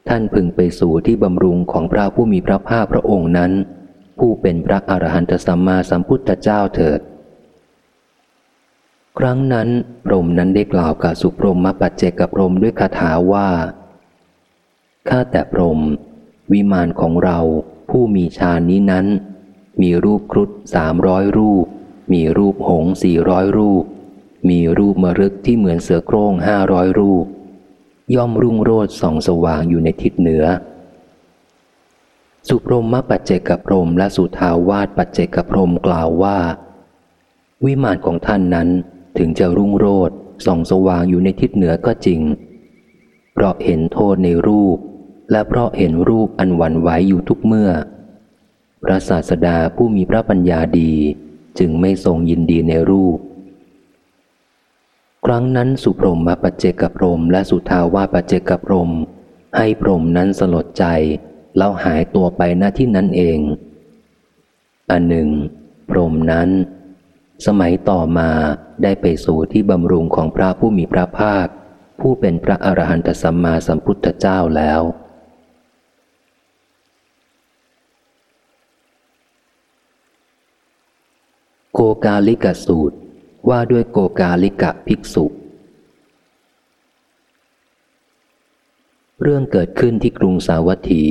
A: ท่านพึงไปสู่ที่บำรุงของพระผู้มีพระภาคพระองค์นั้น ผู้เป็นพระอรหันตสัมมาสัมพุทธเจ้าเถิด ครั้งนั้นพรมนั้นได้กล่าวกับสุพรมมาปัจเจกพรมด้วยคาถาว่า ข้าแต่พรม วิมานของเราผู้มีฌานนี้นั้น มีรูปครุฑสามร้อยรูป มีรูปหงสี่ร้อยรูป มีรูปมรึกที่เหมือนเสือโคร่งห้าร้อยรูป ย่อมรุ่งโรดส่องสว่างอยู่ในทิศเหนือ สุพรมมปัจเจกพรมและสุทาวาสปัจเจกพรมกล่าวว่า วิมานของท่านนั้นถึงจะรุ่งโรดส่องสว่างอยู่ในทิศเหนือก็จริง เพราะเห็นโทษในรูป และเพราะเห็นรูปอันหวั่นไหวอยู่ทุกเมื่อ พระศาสดาผู้มีพระปัญญาดีจึงไม่ทรงยินดีในรูป ครั้งนั้นสุพรมมาปัจเจกพรมและสุทาวาปัจเจกพรม ให้พรมนั้นสลดใจ แล้วหายตัวไปหน้าที่นั้นเอง อันหนึ่ง พรมนั้น สมัยต่อมาได้ไปสู่ที่บำรุงของพระผู้มีพระภาค ผู้เป็นพระอรหันตสัมมาสัมพุทธเจ้าแล้วโกกาลิกสูตร ว่าด้วยโกกาลิกะภิกษุ เรื่องเกิดขึ้นที่กรุงสาวัตถี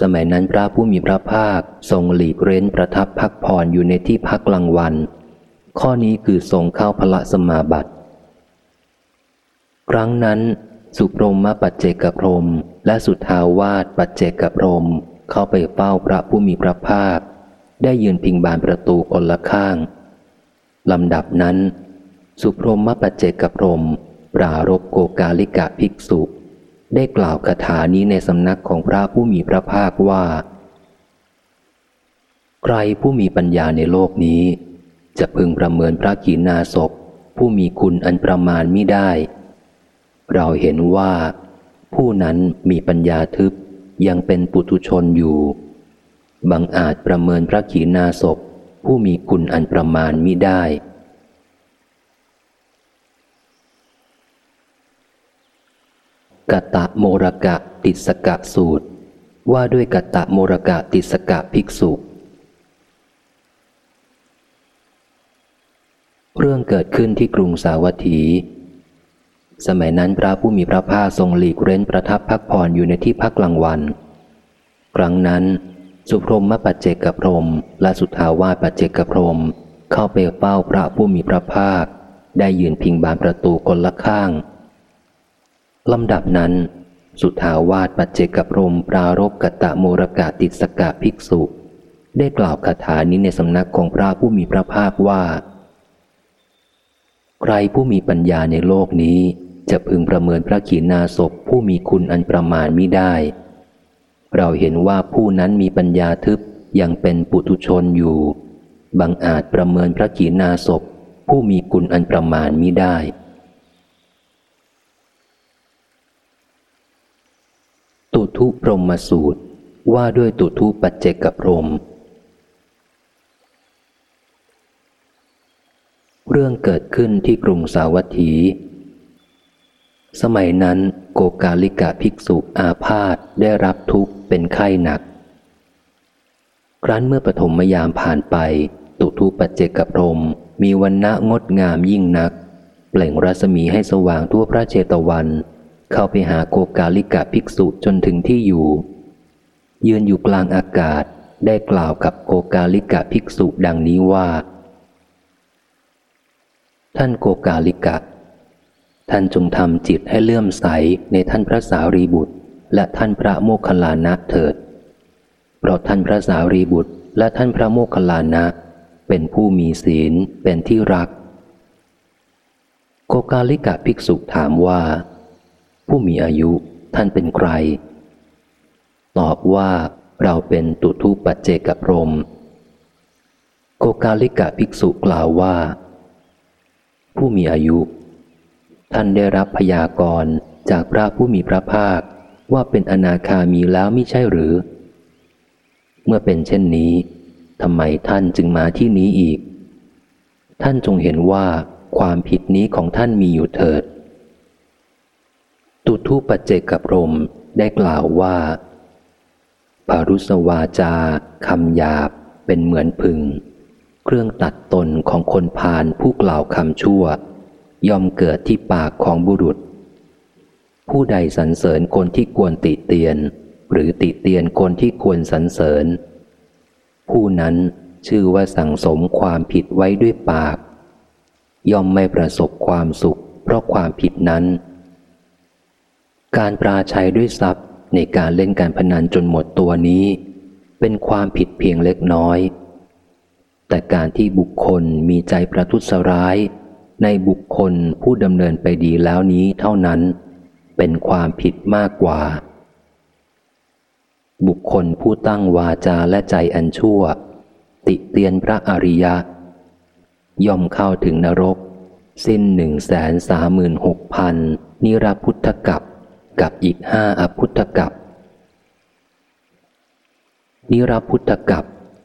A: สมัยนั้นพระผู้มีพระภาคทรงหลีกเร้นประทับพักผ่อนอยู่ในที่พักกลางวัน ข้อนี้คือทรงเข้าพระสมาบัติ ครั้งนั้น สุพรมมปัจเจกพรมและสุทาวาสปัจเจกพรมเข้าไปเฝ้าพระผู้มีพระภาค ได้ยืนพิงบานประตูคนละข้าง ลำดับนั้น สุพรมมปัจเจกพรม ปรารบโกกาลิกะภิกษุ ได้กล่าวคาถานี้ในสำนักของพระผู้มีพระภาคว่า ใครผู้มีปัญญาในโลกนี้ จะพึงประเมินพระกีนาศพผู้มีคุณอันประมาณไม่ได้ เราเห็นว่า ผู้นั้นมีปัญญาทึบยังเป็นปุถุชนอยู่บังอาจประเมินพระกีนาศพ ผู้มีคุณอันประมาณมิได้กตะโมรกะติสกะสูตร ว่าด้วยกตะโมรกะติสกะภิกษุ เรื่องเกิดขึ้นที่กรุงสาวัตถี สมัยนั้นพระผู้มีพระภาคทรงหลีกเร้นประทับพักผ่อนอยู่ในที่พักกลางวัน ครั้งนั้น สุพรมมปัจเจกพรมและสุทาวาปัจเจกพรม เข้าไปเฝ้าพระผู้มีพระภาค ได้ยืนพิงบานประตูคนละข้างลำดับนั้น สุทาวาสปัจเจกพรมปรารบกตะโมรกาติสกะภิกษุ ได้กล่าวคาถานี้ในสำนักของพระผู้มีพระภาคว่า ใครผู้มีปัญญาในโลกนี้จะพึงประเมินพระขีณาสพผู้มีคุณอันประมาณมิได้ เราเห็นว่าผู้นั้นมีปัญญาทึบยังเป็นปุถุชนอยู่บังอาจประเมินพระขีณาสพผู้มีคุณอันประมาณมิได้ตุทุพรหมสูตรว่าด้วยตุทุปัจเจกพรม เรื่องเกิดขึ้นที่กรุงสาวัตถี สมัยนั้น โกกาลิกะภิกษุอาพาธได้รับทุกข์เป็นไข้หนัก ครั้นเมื่อปฐมยามผ่านไป ตุทุปัจเจกพรมมีวันณะงดงามยิ่งนัก เปล่งรัศมีให้สว่างทั่วพระเจตวัน เข้าไปหาโกกาลิกะภิกษุจนถึงที่อยู่ ยืนอยู่กลางอากาศได้กล่าวกับโกกาลิกะภิกษุดังนี้ว่า ท่านโกกาลิกะ ท่านจงทำจิตให้เลื่อมใสในท่านพระสารีบุตร และท่านพระโมคคัลลานะเถิด เพราะท่านพระสารีบุตร และท่านพระโมคคัลลานะ เป็นผู้มีศีลเป็นที่รัก โกกาลิกะภิกษุถามว่า ผู้มีอายุท่านเป็นใคร ตอบว่าเราเป็นตุทุปัจเจกพรม โกกาลิกะภิกษุกล่าวว่า ผู้มีอายุ ท่านได้รับพยากรณ์จากพระผู้มีพระภาค ว่าเป็นอนาคามีแล้วไม่ใช่หรือ เมื่อเป็นเช่นนี้ทำไมท่านจึงมาที่นี้อีก ท่านจงเห็นว่าความผิดนี้ของท่านมีอยู่เถิด ตุทุปเจกพรมได้กล่าวว่าปารุสวาจาคำหยาบเป็นเหมือนพึง เครื่องตัดตนของคนพาลผู้กล่าวคำชั่ว ย่อมเกิดที่ปากของบุรุษ ผู้ใดสรรเสริญคนที่ควรติเตียน หรือติเตียนคนที่ควรสรรเสริญ ผู้นั้นชื่อว่าสั่งสมความผิดไว้ด้วยปาก ย่อมไม่ประสบความสุข เพราะความผิดนั้น การปราชัยด้วยทรัพย์ในการเล่นการพนันจนหมดตัวนี้ เป็นความผิดเพียงเล็กน้อย แต่การที่บุคคลมีใจประทุษร้าย ในบุคคลผู้ดำเนินไปดีแล้วนี้เท่านั้น เป็นความผิดมากกว่า บุคคลผู้ตั้งวาจาและใจอันชั่ว ติเตียนพระอริยะ ย่อมเข้าถึงนรก สิ้นหนึ่งแสนสามหมื่นหกพันนิรพุทธกับกับอีกห้าอพุทธกับ นิรพุทธกับ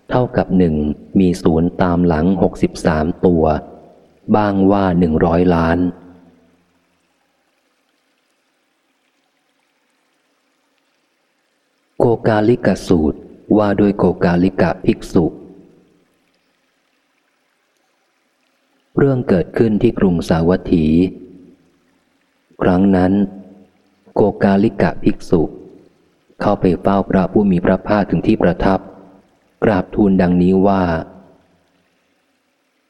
A: เท่ากับหนึ่งมีศูนย์ตามหลังหกสิบสามตัว บ้างว่าหนึ่งร้อยล้าน โกกาลิกสูตรว่าโดยโกกาลิกะภิกษุ เรื่องเกิดขึ้นที่กรุงสาวัตถี ครั้งนั้น โกกาลิกะภิกษุ เข้าไปเฝ้าพระผู้มีพระภาคถึงที่ประทับ กราบทูลดังนี้ว่า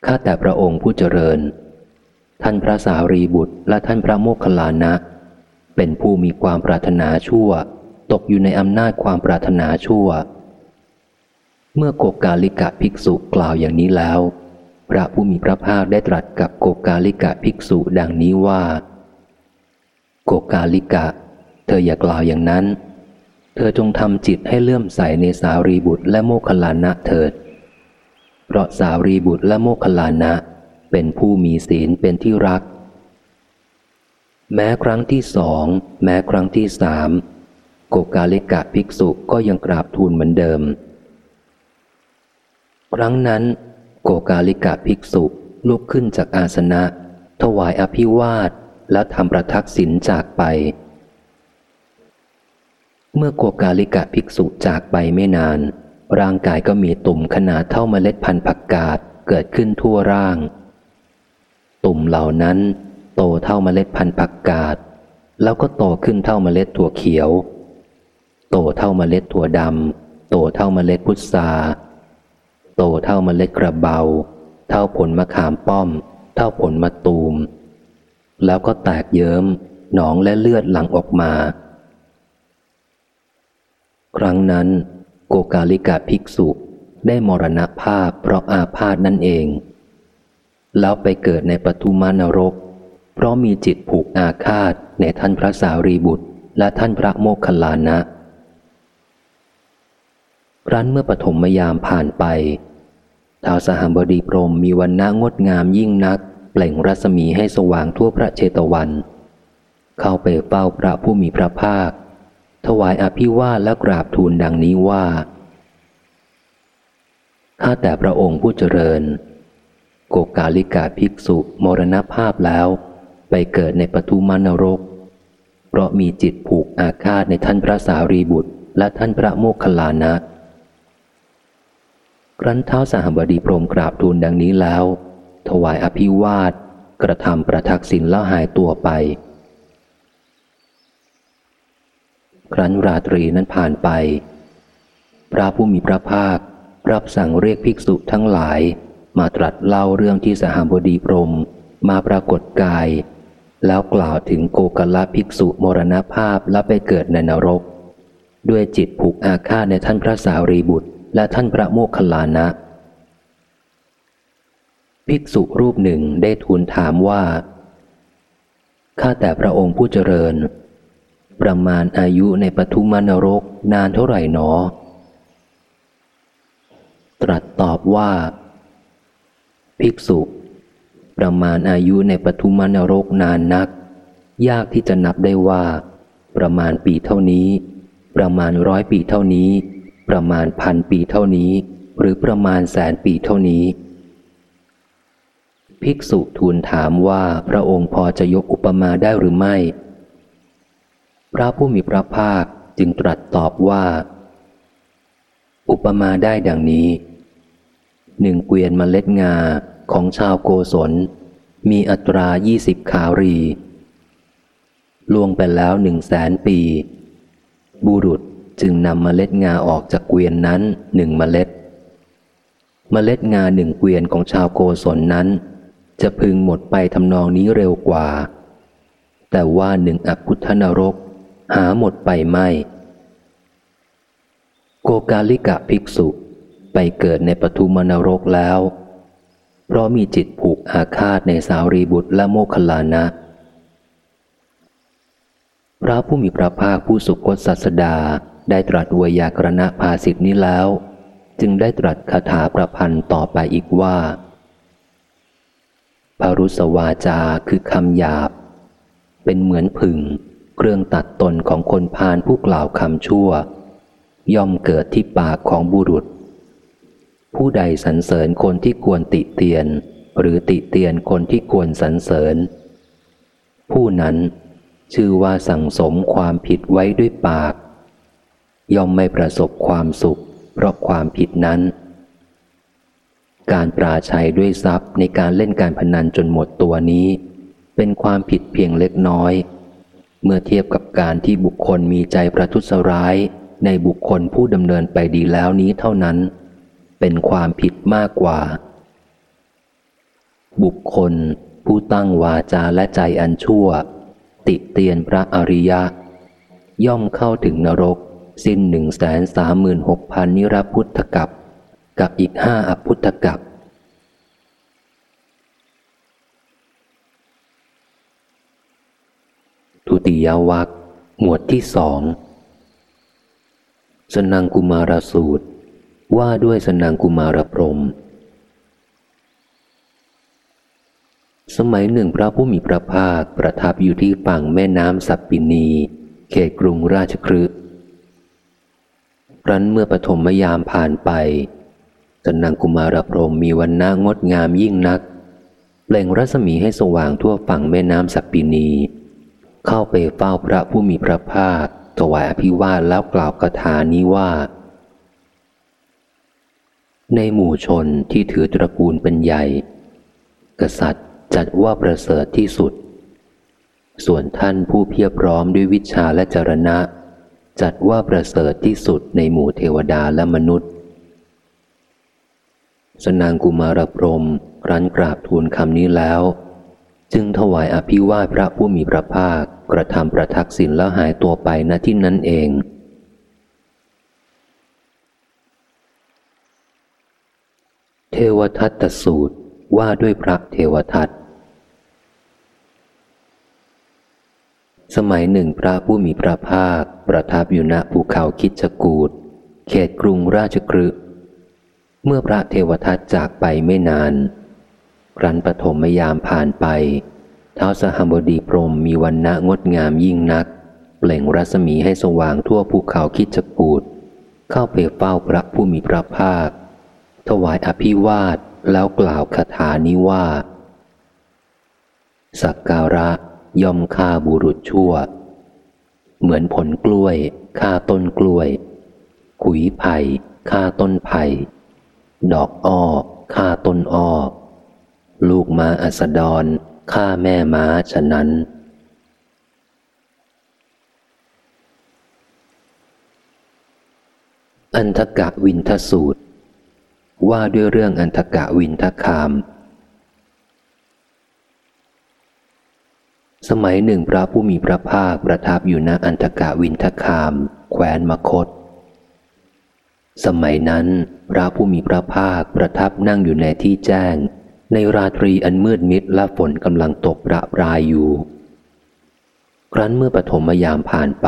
A: ข้าแต่พระองค์ผู้เจริญ ท่านพระสารีบุตรและท่านพระโมคคัลลานะ เป็นผู้มีความปรารถนาชั่ว ตกอยู่ในอำนาจความปรารถนาชั่ว เมื่อโกกาลิกะภิกษุกล่าวอย่างนี้แล้ว พระผู้มีพระภาคได้ตรัสกับโกกาลิกะภิกษุดังนี้ว่า โกกาลิกะ เธออย่ากล่าวอย่างนั้น เธอจงทำจิตให้เลื่อมใสในสารีบุตรและโมคคัลลานะเถิด เพราะสารีบุตรและโมคคลานะ เป็นผู้มีศีลเป็นที่รัก แม้ครั้งที่สองแม้ครั้งที่สามโกกาลิกะภิกษุก็ยังกราบทูลเหมือนเดิม ครั้งนั้นโกกาลิกะภิกษุลุกขึ้นจากอาสนะ ถวายอภิวาทและทำประทักษิณจากไป เมื่อโกกาลิกะภิกษุจากไปไม่นาน ร่างกายก็มีตุ่มขนาดเท่าเมล็ดพันธุ์ผักกาดเกิดขึ้นทั่วร่าง ตุ่มเหล่านั้น โตเท่าเมล็ดพันธุ์ผักกาดแล้วก็โตขึ้นเท่าเมล็ดถั่วเขียว โตเท่าเมล็ดถั่วดำโตเท่าเมล็ดพุทราโตเท่าเมล็ดกระเบา เท่าผลมะขามป้อม เท่าผลมะตูม แล้วก็แตกเยิ้มหนองและเลือดหลั่งออกมา ครั้งนั้น โกกาลิกาภิกษุได้มรณภาพเพราะอาพาธนั่นเอง แล้วไปเกิดในปทุมานรก เพราะมีจิตผูกอาฆาตในท่านพระสารีบุตร และท่านพระโมคคัลลานะครั้นเมื่อปฐมยามผ่านไปท้าวสหบดีพรมมีวันณะงดงามยิ่งนัก เปล่งรัศมีให้สว่างทั่วพระเชตวัน เข้าไปเฝ้าพระผู้มีพระภาค ถวายอภิวาและกราบทูลดังนี้ว่า ข้าแต่พระองค์ผู้เจริญ โกกาลิกาภิกษุมรณภาพแล้ว ไปเกิดในปทุมานรก เพราะมีจิตผูกอาฆาตในท่านพระสารีบุตร และท่านพระโมคคัลลานะครั้นเท้าสหบดีพรมกราบทูลดังนี้แล้ว ถวายอภิวาทกระทำประทักษิณแล้วหายตัวไป ครั้นราตรีนั้นผ่านไป พระผู้มีพระภาครับสั่งเรียกภิกษุทั้งหลาย มาตรัสเล่าเรื่องที่สหบดีพรมมาปรากฏกาย แล้วกล่าวถึงโกกละภิกษุมรณภาพและไปเกิดในนรก ด้วยจิตผูกอาฆาตในท่านพระสารีบุตร และท่านพระโมคคัลลานะ ภิกษุรูปหนึ่งได้ทูลถามว่า ข้าแต่พระองค์ผู้เจริญ ประมาณอายุในปทุมานรกนานเท่าไหร่หนอ ตรัสตอบว่า ภิกษุ ประมาณอายุในปทุมานรกนานนัก ยากที่จะนับได้ว่า ประมาณปีเท่านี้ ประมาณร้อยปีเท่านี้ ประมาณพันปีเท่านี้ หรือประมาณแสนปีเท่านี้ ภิกษุทูลถามว่าพระองค์พอจะยกอุปมาได้หรือไม่ พระผู้มีพระภาคจึงตรัสตอบว่า อุปมาได้ดังนี้ หนึ่งเกวียนมเมล็ดงาของชาวโกศล มีอัตรายี่สิบขารีล่วงไปแล้วหนึ่งแสนปี บุรุษจึงนำมเมล็ดงาออกจากเกวียนนั้นหนึ่งเมล็ดเมล็ดงาหนึ่งเกวียนของชาวโกศลนั้น จะพึงหมดไปทำนองนี้เร็วกว่า แต่ว่าหนึ่งอกุทนรก หาหมดไปไม่ โกกาลิกะภิกษุไปเกิดในปทุมนรกแล้ว เพราะมีจิตผูกอาฆาตในสาวรีบุตรและโมคลานะ พระผู้มีพระภาคผู้สุคตศาสดาได้ตรัสวยากรณะภาสิทธินี้แล้ว จึงได้ตรัสคาถาประพันธ์ต่อไปอีกว่าพารุสวาจาคือคำหยาบ เป็นเหมือนผึ่ง เครื่องตัดตนของคนพาลผู้กล่าวคำชั่ว ย่อมเกิดที่ปากของบุรุษ ผู้ใดสรรเสริญคนที่ควรติเตียน หรือติเตียนคนที่ควรสรรเสริญ ผู้นั้นชื่อว่าสั่งสมความผิดไว้ด้วยปาก ย่อมไม่ประสบความสุข เพราะความผิดนั้น การปราชัยด้วยทรัพย์ในการเล่นการพนันจนหมดตัวนี้ เป็นความผิดเพียงเล็กน้อย เมื่อเทียบกับการที่บุคคลมีใจประทุษร้ายในบุคคลผู้ดำเนินไปดีแล้วนี้เท่านั้น เป็นความผิดมากกว่า บุคคล ผู้ตั้งวาจาและใจอันชั่ว ติเตียนพระอริยะ ย่อมเข้าถึงนรก สิ้นหนึ่งแสนสามหมื่นหกพันนิรพุทธกับ กับอีกห้าอพุทธกับ ทุติยวัคหมวดที่สองสนังกุมารสูตร ว่าด้วยสนังกุมารพรม สมัยหนึ่งพระผู้มีพระภาคประทับอยู่ที่ฝั่งแม่น้ำสัปปินี เขตกรุงราชคฤห์รันเมื่อปฐมยามผ่านไปสนังกุมารพรมมีวันน้างดงามยิ่งนักเปล่งรัศมีให้สว่างทั่วฝั่งแม่น้ำสัปปินี เข้าไปเฝ้าพระผู้มีพระภาคถวายอภิวาทแล้วกล่าวคาถานี้ว่า ในหมู่ชนที่ถือตระกูลเป็นใหญ่ กษัตริย์จัดว่าประเสริฐที่สุด ส่วนท่านผู้เพียบพร้อมด้วยวิชาและจรณะ จัดว่าประเสริฐที่สุดในหมู่เทวดาและมนุษย์ สนางกุมารพรมรันกราบทูลคำนี้แล้ว จึงถวายอภิวาทพระผู้มีพระภาค กระทำประทักษิณแล้วหายตัวไปณที่นั้นเอง เทวทัตตสูตรว่าด้วยพระเทวทัตสมัยหนึ่งพระผู้มีพระภาค ประทับอยู่ณภูเขาคิดจกูดเขตกรุงราชกฤห์เมื่อพระเทวทัตจากไปไม่นาน ครั้นปฐมยามผ่านไป เท้าสหบดีพรมมีวันณะงดงามยิ่งนัก เปล่งรัศมีให้สว่างทั่วภูเขาคิดจกูดเข้าไปเฝ้าพระผู้มีพระภาค ถวายอภิวาทแล้วกล่าวคาถานี้ว่า สักการะย่อมฆ่าบุรุษชั่ว เหมือนผลกล้วยฆ่าต้นกล้วย ขุยไผ่ฆ่าต้นไผ่ ดอกอ้อฆ่าต้นอ้อ ลูกม้าอัสดรฆ่าแม่ม้าฉะนั้น อันทกะวินทสูตร ว่าด้วยเรื่องอันทกะวินทคาม สมัยหนึ่งพระผู้มีพระภาคประทับอยู่ณอันตกะวินทคาม แคว้นมคต สมัยนั้น พระผู้มีพระภาคประทับนั่งอยู่ในที่แจ้ง ในราตรีอันมืดมิดและฝนกำลังตกประปรายอยู่ ครั้นเมื่อปฐมยามผ่านไป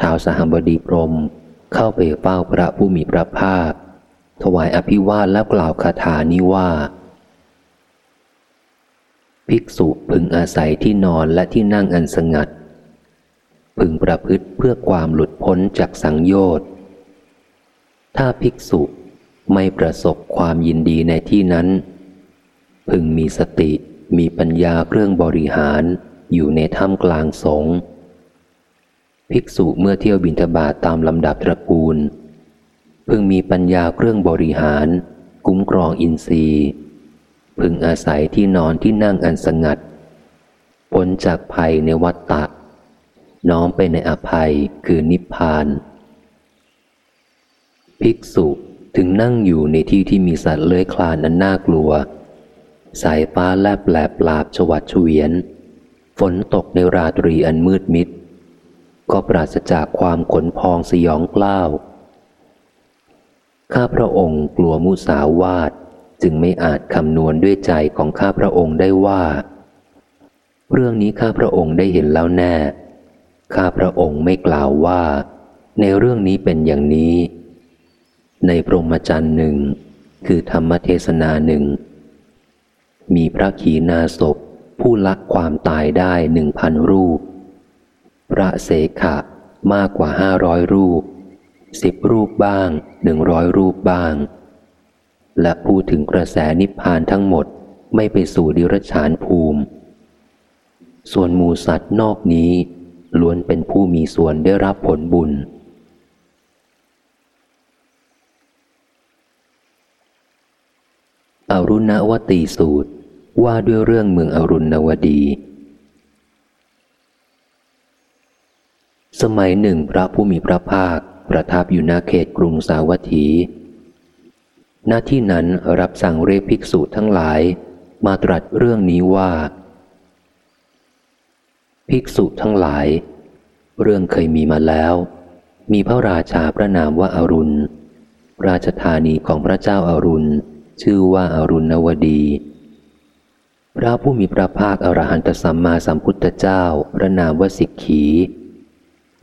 A: ท้าวสหบดีพรมเข้าไปเฝ้าพระผู้มีพระภาค ถวายอภิวาทและกล่าวคาถานี้ว่า ภิกษุพึงอาศัยที่นอนและที่นั่งอันสงัด พึงประพฤติเพื่อความหลุดพ้นจากสังโยชน์ถ้าภิกษุไม่ประสบความยินดีในที่นั้น พึงมีสติมีปัญญาเครื่องบริหาร อยู่ในถ้ำกลางสงภิกษุเมื่อเที่ยวบินทบาทตามลำดับตระกูล พึงมีปัญญาเครื่องบริหาร คุ้มครองอินทรีย์ พึงอาศัยที่นอนที่นั่งอันสงัดพ้นจากภัยในวัฏฏะน้อมไปในอภัยคือนิพพาน ภิกษุถึงนั่งอยู่ในที่ที่มีสัตว์เลื้อยคลานอันน่ากลัว สายฟ้าแลบแหลบลาบชวัดเฉวียน ฝนตกในราตรีอันมืดมิด ก็ปราศจากความขนพองสยองกล้าว ข้าพระองค์กลัวมุสาวาทจึงไม่อาจคำนวณด้วยใจของข้าพระองค์ได้ว่า เรื่องนี้ข้าพระองค์ได้เห็นแล้วแน่ ข้าพระองค์ไม่กล่าวว่า ในเรื่องนี้เป็นอย่างนี้ ในพรหมจรรย์หนึ่ง คือธรรมเทศนาหนึ่ง มีพระขีณาสพผู้ลักความตายได้หนึ่งพันรูป พระเสขะมากกว่าห้าร้อยรูปสิบรูปบ้างหนึ่งร้อยรูปบ้าง และพูดถึงกระแสนิพพานทั้งหมดไม่ไปสู่ดิรชานภูมิ ส่วนหมูสัตว์นอกนี้ ล้วนเป็นผู้มีส่วนได้รับผลบุญ อรุณวตีสูตร ว่าด้วยเรื่องเมืองอรุณนวดี สมัยหนึ่งพระผู้มีพระภาค ประทับอยู่ณเขตกรุงสาวัตถี หน้าที่นั้นรับสั่งเรียกภิกษุทั้งหลาย มาตรัสเรื่องนี้ว่า ภิกษุทั้งหลาย เรื่องเคยมีมาแล้ว มีพระราชาพระนามว่าอารุณ ราชธานีของพระเจ้าอารุณ ชื่อว่าอารุณนวดี พระผู้มีพระภาคอรหันตสัมมาสัมพุทธเจ้าพระนามวสิกขี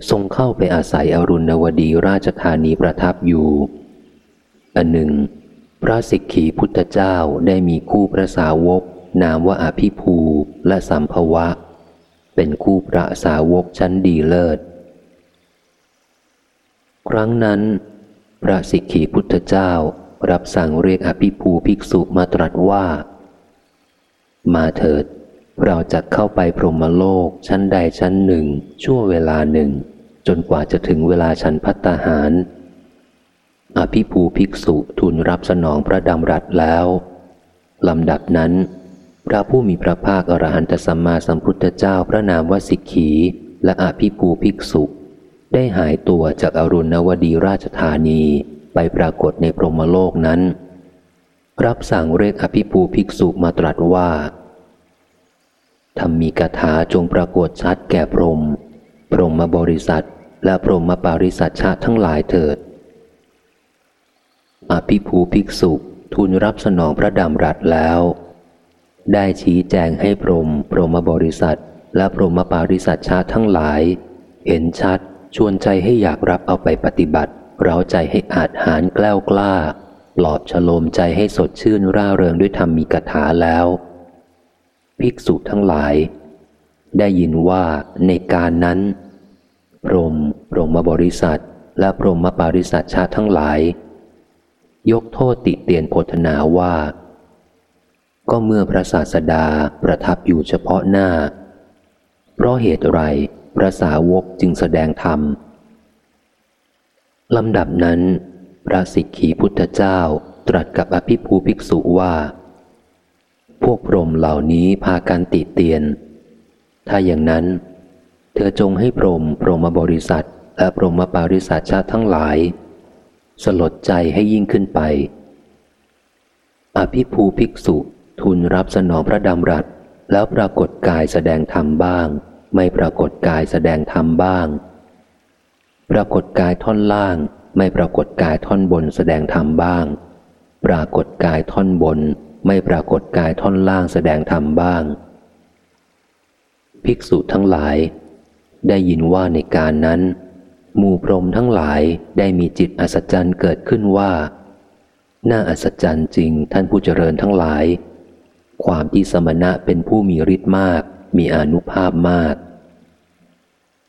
A: ทรงเข้าไปอาศัยอรุณนวดีราชธานีประทับอยู่ อันหนึ่ง พระสิกขีพุทธเจ้าได้มีคู่พระสาวก นามว่าอภิภูและสัมภวะ เป็นคู่พระสาวกชั้นดีเลิศ ครั้งนั้น พระสิกขีพุทธเจ้ารับสั่งเรียกอภิภูภิกษุมาตรัสว่า มาเถิด เราจะเข้าไปพรหมโลกชั้นใดชั้นหนึ่ง ชั่วเวลาหนึ่ง จนกว่าจะถึงเวลาฉันพัตตาหาร อภิภูภิกษุทูลรับสนองพระดำรัสแล้วลำดับนั้น พระผู้มีพระภาคอรหันตสัมมาสัมพุทธเจ้าพระนามวสิกขี และอภิภูภิกษุ ได้หายตัวจากอรุณวดีราชธานีไปปรากฏในพรหมโลกนั้น รับสั่งเรียกอภิภูภิกษุมาตรัสว่าทำมีกถาจงปรากฏชัดแก่พรหมพรหมบริษัท และพรหมปาริสัชชาทั้งหลายเถิด อภิภูภิกษุทูลรับสนองพระดำรัสแล้ว ได้ชี้แจงให้พรม พรหมบริษัท และพรหมปาริสัทชาทั้งหลาย เห็นชัดชวนใจให้อยากรับเอาไปปฏิบัติ เราใจให้อาจหารแกล้วกล้า ปลอบฉโลมใจให้สดชื่นร่าเริงด้วยธรรมมีกถาแล้ว ภิกษุทั้งหลาย ได้ยินว่าในการนั้น พรมพรมบริษัทและพรมปาริสัทชาทั้งหลาย ยกโทษติเตียนโพธนาว่า ก็เมื่อพระศาสดาประทับอยู่เฉพาะหน้า เพราะเหตุไรพระสาวกจึงแสดงธรรมลำดับนั้น พระสิกขีพุทธเจ้าตรัสกับอภิภูภิกษุว่า พวกพรหมเหล่านี้พากันติเตียน ถ้าอย่างนั้น เธอจงให้พรหมพรหมบริษัทและพรหมปาริษัทชาติทั้งหลาย สลดใจให้ยิ่งขึ้นไป อภิภูภิกษุทูลรับสนองพระดำรัส แล้วปรากฏกายแสดงธรรมบ้าง ไม่ปรากฏกายแสดงธรรมบ้าง ปรากฏกายท่อนล่าง ไม่ปรากฏกายท่อนบนแสดงธรรมบ้าง ปรากฏกายท่อนบน ไม่ปรากฏกายท่อนล่างแสดงธรรมบ้าง ภิกษุทั้งหลาย ได้ยินว่าในการนั้น หมู่พรมทั้งหลายได้มีจิตอัศจรรย์เกิดขึ้นว่า น่าอัศจรรย์จริงท่านผู้เจริญทั้งหลาย ความที่สมณะเป็นผู้มีฤทธิ์มาก มีอนุภาพมาก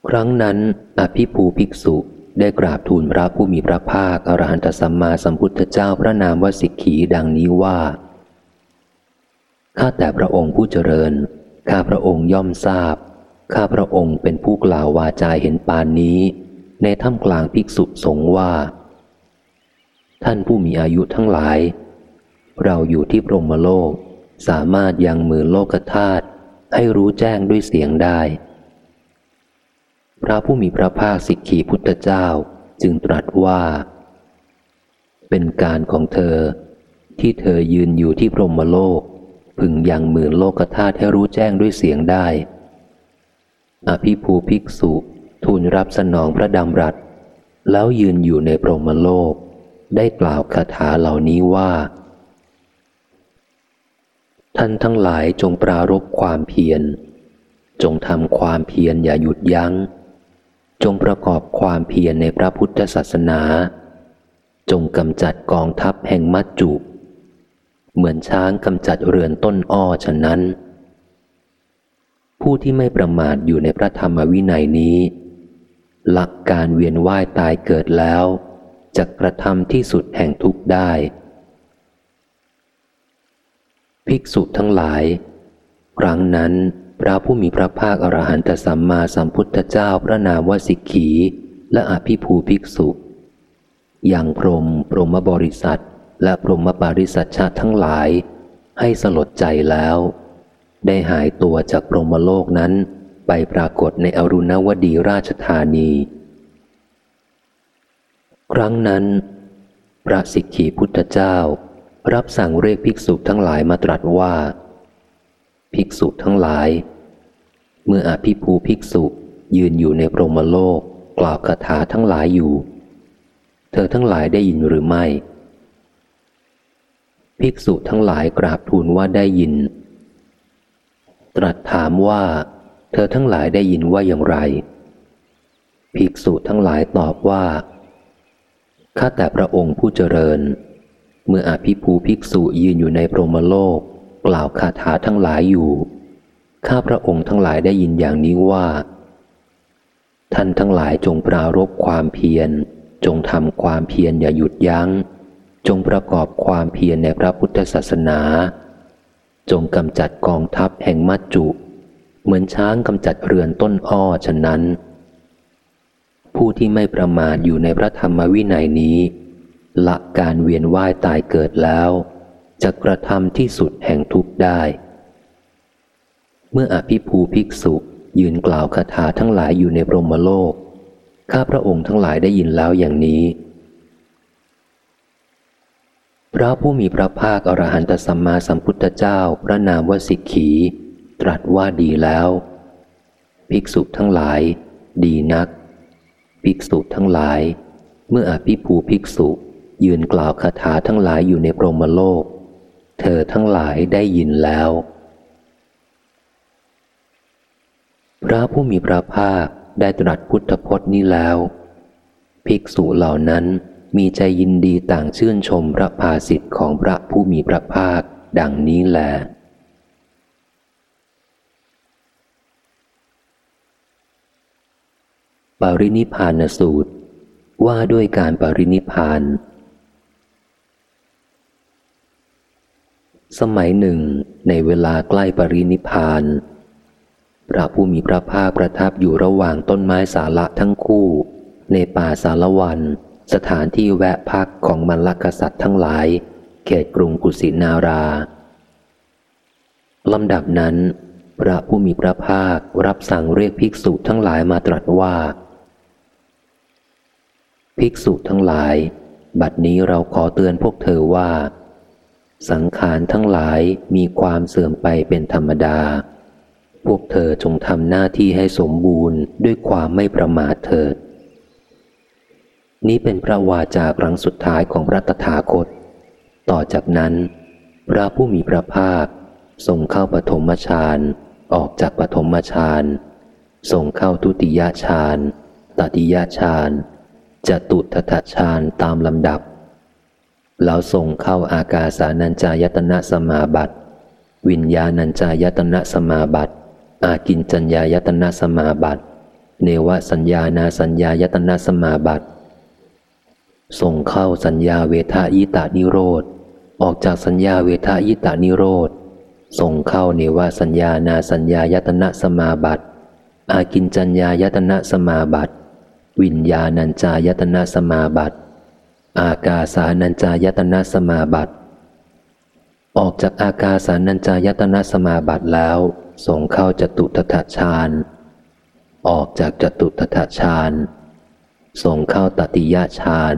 A: ครั้งนั้นอภิภูภิกษุ ได้กราบทูลพระผู้มีพระภาคอรหันตสัมมาสัมพุทธเจ้าพระนามวสิกขีดังนี้ว่า ข้าแต่พระองค์ผู้เจริญ ข้าพระองค์ย่อมทราบ ข้าพระองค์เป็นผู้กล่าววาจาเห็นปานนี้ ในถ้ำกลางภิกษุสงฆ์ว่า ท่านผู้มีอายุทั้งหลาย เราอยู่ที่พรหมโลก สามารถยังมือโลกธาตุให้รู้แจ้งด้วยเสียงได้ พระผู้มีพระภาคสิกขีพุทธเจ้าจึงตรัสว่า เป็นการของเธอ ที่เธอยืนอยู่ที่พรหมโลก พึงยังหมือโลกธาตุให้รู้แจ้งด้วยเสียงได้ อภิภูภิกษุ ทูลรับสนองพระดำรัส แล้วยืนอยู่ในพรหมโลก ได้กล่าวคาถาเหล่านี้ว่า ท่านทั้งหลายจงปรารบความเพียรจงทำความเพียรอย่าหยุดยัง้ง จงประกอบความเพียรในพระพุทธศาสนา จงกำจัดกองทัพแห่งมัจจุ เหมือนช้างกำจัดเรือนต้นอ้อฉะนั้น ผู้ที่ไม่ประมาทอยู่ในพระธรรมวินัยนี้ หลักการเวียนว่ายตายเกิดแล้วจะกระทำที่สุดแห่งทุกได้ ภิกษุทั้งหลาย ครั้งนั้น ระผู้มีพระภาคอรหันตสัมมาสัมพุทธเจ้าพระนามวสิกขี และอภิภูภิกษุอย่างพรมพรหมบริษัท และพรหมปาริสัชชาทั้งหลาย ให้สลดใจแล้ว ได้หายตัวจากพรหมโลกนั้น ไปปรากฏในอรุณวดีราชธานี ครั้งนั้น พระสิกขีพุทธเจ้า รับสั่งเรียกภิกษุทั้งหลายมาตรัสว่า ภิกษุทั้งหลาย เมื่ออภิภูภิกษุยืนอยู่ในพรหมโลก กล่าวคาถาทั้งหลายอยู่ เธอทั้งหลายได้ยินหรือไม่ ภิกษุทั้งหลายกราบทูลว่าได้ยิน ตรัสถามว่า เธอทั้งหลายได้ยินว่าอย่างไร ภิกษุทั้งหลายตอบว่าข้าแต่พระองค์ผู้เจริญ เมื่ออภิภูภิกษุยืนอยู่ในพรหมโลก กล่าวคาถาทั้งหลายอยู่ ข้าพระองค์ทั้งหลายได้ยินอย่างนี้ว่า ท่านทั้งหลายจงปรารบความเพียร จงทำความเพียรอย่าหยุดยัง้ง จงประกอบความเพียรในพระพุทธศาสนา จงกำจัดกองทัพแห่งมัจจุ เหมือนช้างกำจัดเรือนต้นอ้อฉะนั้น ผู้ที่ไม่ประมาทอยู่ในพระธรรมวินัยนี้ละการเวียนว่ายตายเกิดแล้วจะกระทำที่สุดแห่งทุกได้ เมื่ออภิภูภิกษุยืนกล่าวคาถาทั้งหลายอยู่ในพรหมโลก ข้าพระองค์ทั้งหลายได้ยินแล้วอย่างนี้ พระผู้มีพระภาคอรหันตสัมมาสัมพุทธเจ้าพระนามวสิกขี ตรัสว่าดีแล้ว ภิกษุทั้งหลาย ดีนัก ภิกษุทั้งหลาย เมื่ออภิภูภิกษุ ยืนกล่าวคาถาทั้งหลายอยู่ในพรหมโลก เธอทั้งหลายได้ยินแล้ว พระผู้มีพระภาคได้ตรัสพุทธพจน์นี้แล้ว ภิกษุเหล่านั้นมีใจยินดีต่างชื่นชมพระภาสิทธิ์ของพระผู้มีพระภาคดังนี้แล ปรินิพานสูตร ว่าด้วยการปรินิพาน สมัยหนึ่งในเวลาใกล้ปรินิพาน ระผู้มีพระภาคประทับอยู่ระหว่างต้นไม้สาละทั้งคู่ ในป่าสารวัน สถานที่แวะพักของมรรคษัตริย์ทั้งหลาย เขตกรุงกุสินาราลำดับนั้น พระผู้มีพระภาครับสั่งเรียกภิกษุทั้งหลายมาตรัสว่า ภิกษุทั้งหลาย บัดนี้เราขอเตือนพวกเธอว่า สังขารทั้งหลายมีความเสื่อมไปเป็นธรรมดา พวกเธอจงทำหน้าที่ให้สมบูรณ์ด้วยความไม่ประมาทเถิด นี้เป็นพระวาจาครั้งสุดท้ายของพระตถาคต ต่อจากนั้น พระผู้มีพระภาคทรงเข้าปฐมฌานออกจากปฐมฌานทรงเข้าทุติยฌานตติยฌานจตุทถฌานตามลำดับ แล้วส่งเข้าอากาสานัญจายตนะสมาบัติ วิญญาณัญจายตนะสมาบัติ อากินจัญญายตนะสมาบัติ เนวสัญญานาสัญญายตนะสมาบัติส่งเข้าสัญญาเวทายตานิโรธ ออกจากสัญญาเวทายตานิโรธ ส่งเข้าเนวสัญญานาสัญญายตนะสมาบัติ อากินจัญญายตนะสมาบัติ วิญญาณัญจายตนะสมาบัติ อากาสานัญจายตนะสมาบัติ ออกจากอากาสานัญจายตนะสมาบัติแล้ว ส่งเข้าจตุตถฌาน ออกจากจตุตถฌาน ส่งเข้าตติยฌาน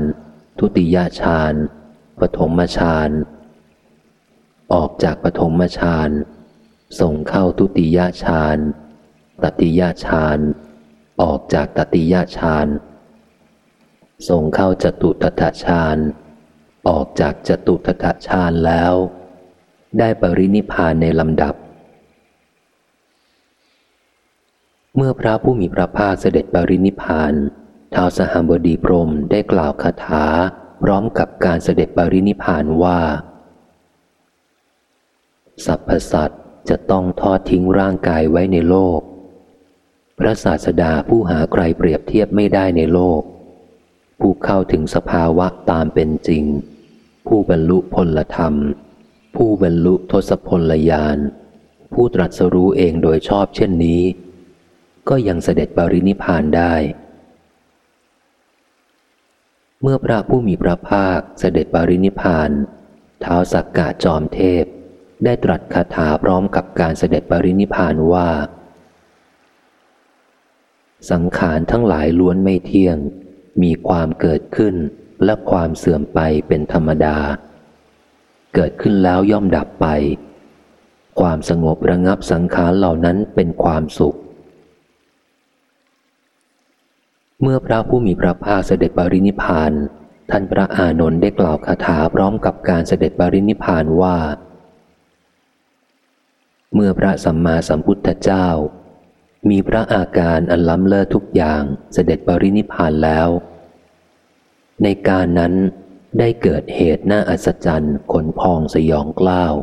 A: ทุติยฌาน ปฐมฌาน ออกจากปฐมฌาน ส่งเข้าทุติยฌาน ตติยฌาน ออกจากตติยฌาน ส่งเข้าจตุตถฌาน ออกจากจตุตถฌานแล้ว ได้ปรินิพานในลำดับ เมื่อพระผู้มีพระภาคเสด็จปรินิพานท้าวสหบดีพรมได้กล่าวคาถาพร้อมกับการเสด็จปรินิพพานว่าสรรพสัตว์จะต้องทอดทิ้งร่างกายไว้ในโลก พระศาสดาผู้หาใครเปรียบเทียบไม่ได้ในโลก ผู้เข้าถึงสภาวะตามเป็นจริง ผู้บรรลุพลธรรม ผู้บรรลุทศพลยาน ผู้ตรัสรู้เองโดยชอบเช่นนี้ ก็ยังเสด็จปรินิพานได้ เมื่อพระผู้มีพระภาคเสด็จปรินิพานเท้าสักกะจอมเทพ ได้ตรัสคาถาพร้อมกับการเสด็จปรินิพานว่า สังขารทั้งหลายล้วนไม่เที่ยง มีความเกิดขึ้นและความเสื่อมไปเป็นธรรมดา เกิดขึ้นแล้วย่อมดับไป ความสงบระงับสังขารเหล่านั้นเป็นความสุข เมื่อพระผู้มีพระภาคเสด็จปรินิพาน ท่านพระอานนท์ได้กล่าวคาถาพร้อมกับการเสด็จปรินิพานว่า เมื่อพระสัมมาสัมพุทธเจ้า มีพระอาการอันล้ำเลิศทุกอย่างเสด็จปรินิพานแล้ว ในการนั้นได้เกิดเหตุน่าอัศจรรย์ขนพองสยองกล้าว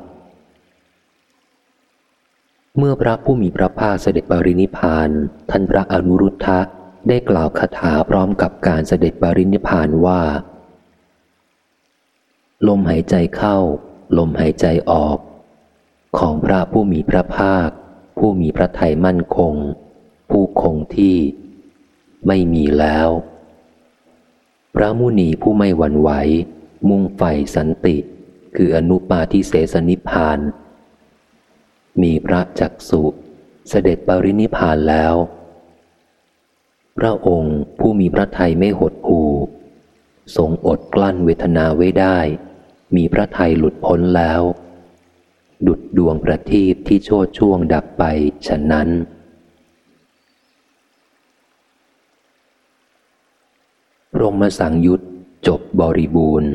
A: เมื่อพระผู้มีพระภาคเสด็จปรินิพาน ท่านพระอนุรุทธะ ได้กล่าวคาถาพร้อมกับการเสด็จปรินิพานว่า ลมหายใจเข้า ลมหายใจออก ของพระผู้มีพระภาค ผู้มีพระทัยมั่นคง ผู้คงที่ ไม่มีแล้ว พระมุนีผู้ไม่หวั่นไหว มุ่งไฟสันติ คืออนุปาทิเสสนิพาน มีพระจักสุเสด็จปรินิพานแล้ว พระองค์ผู้มีพระทัยไม่หดหูทรงอดกลั้นเวทนาไว้ได้ มีพระทัยหลุดพ้นแล้ว ดุดดวงประทีปที่โชดช่วงดับไปฉะนั้น พรหมสังยุตจบบริบูรณ์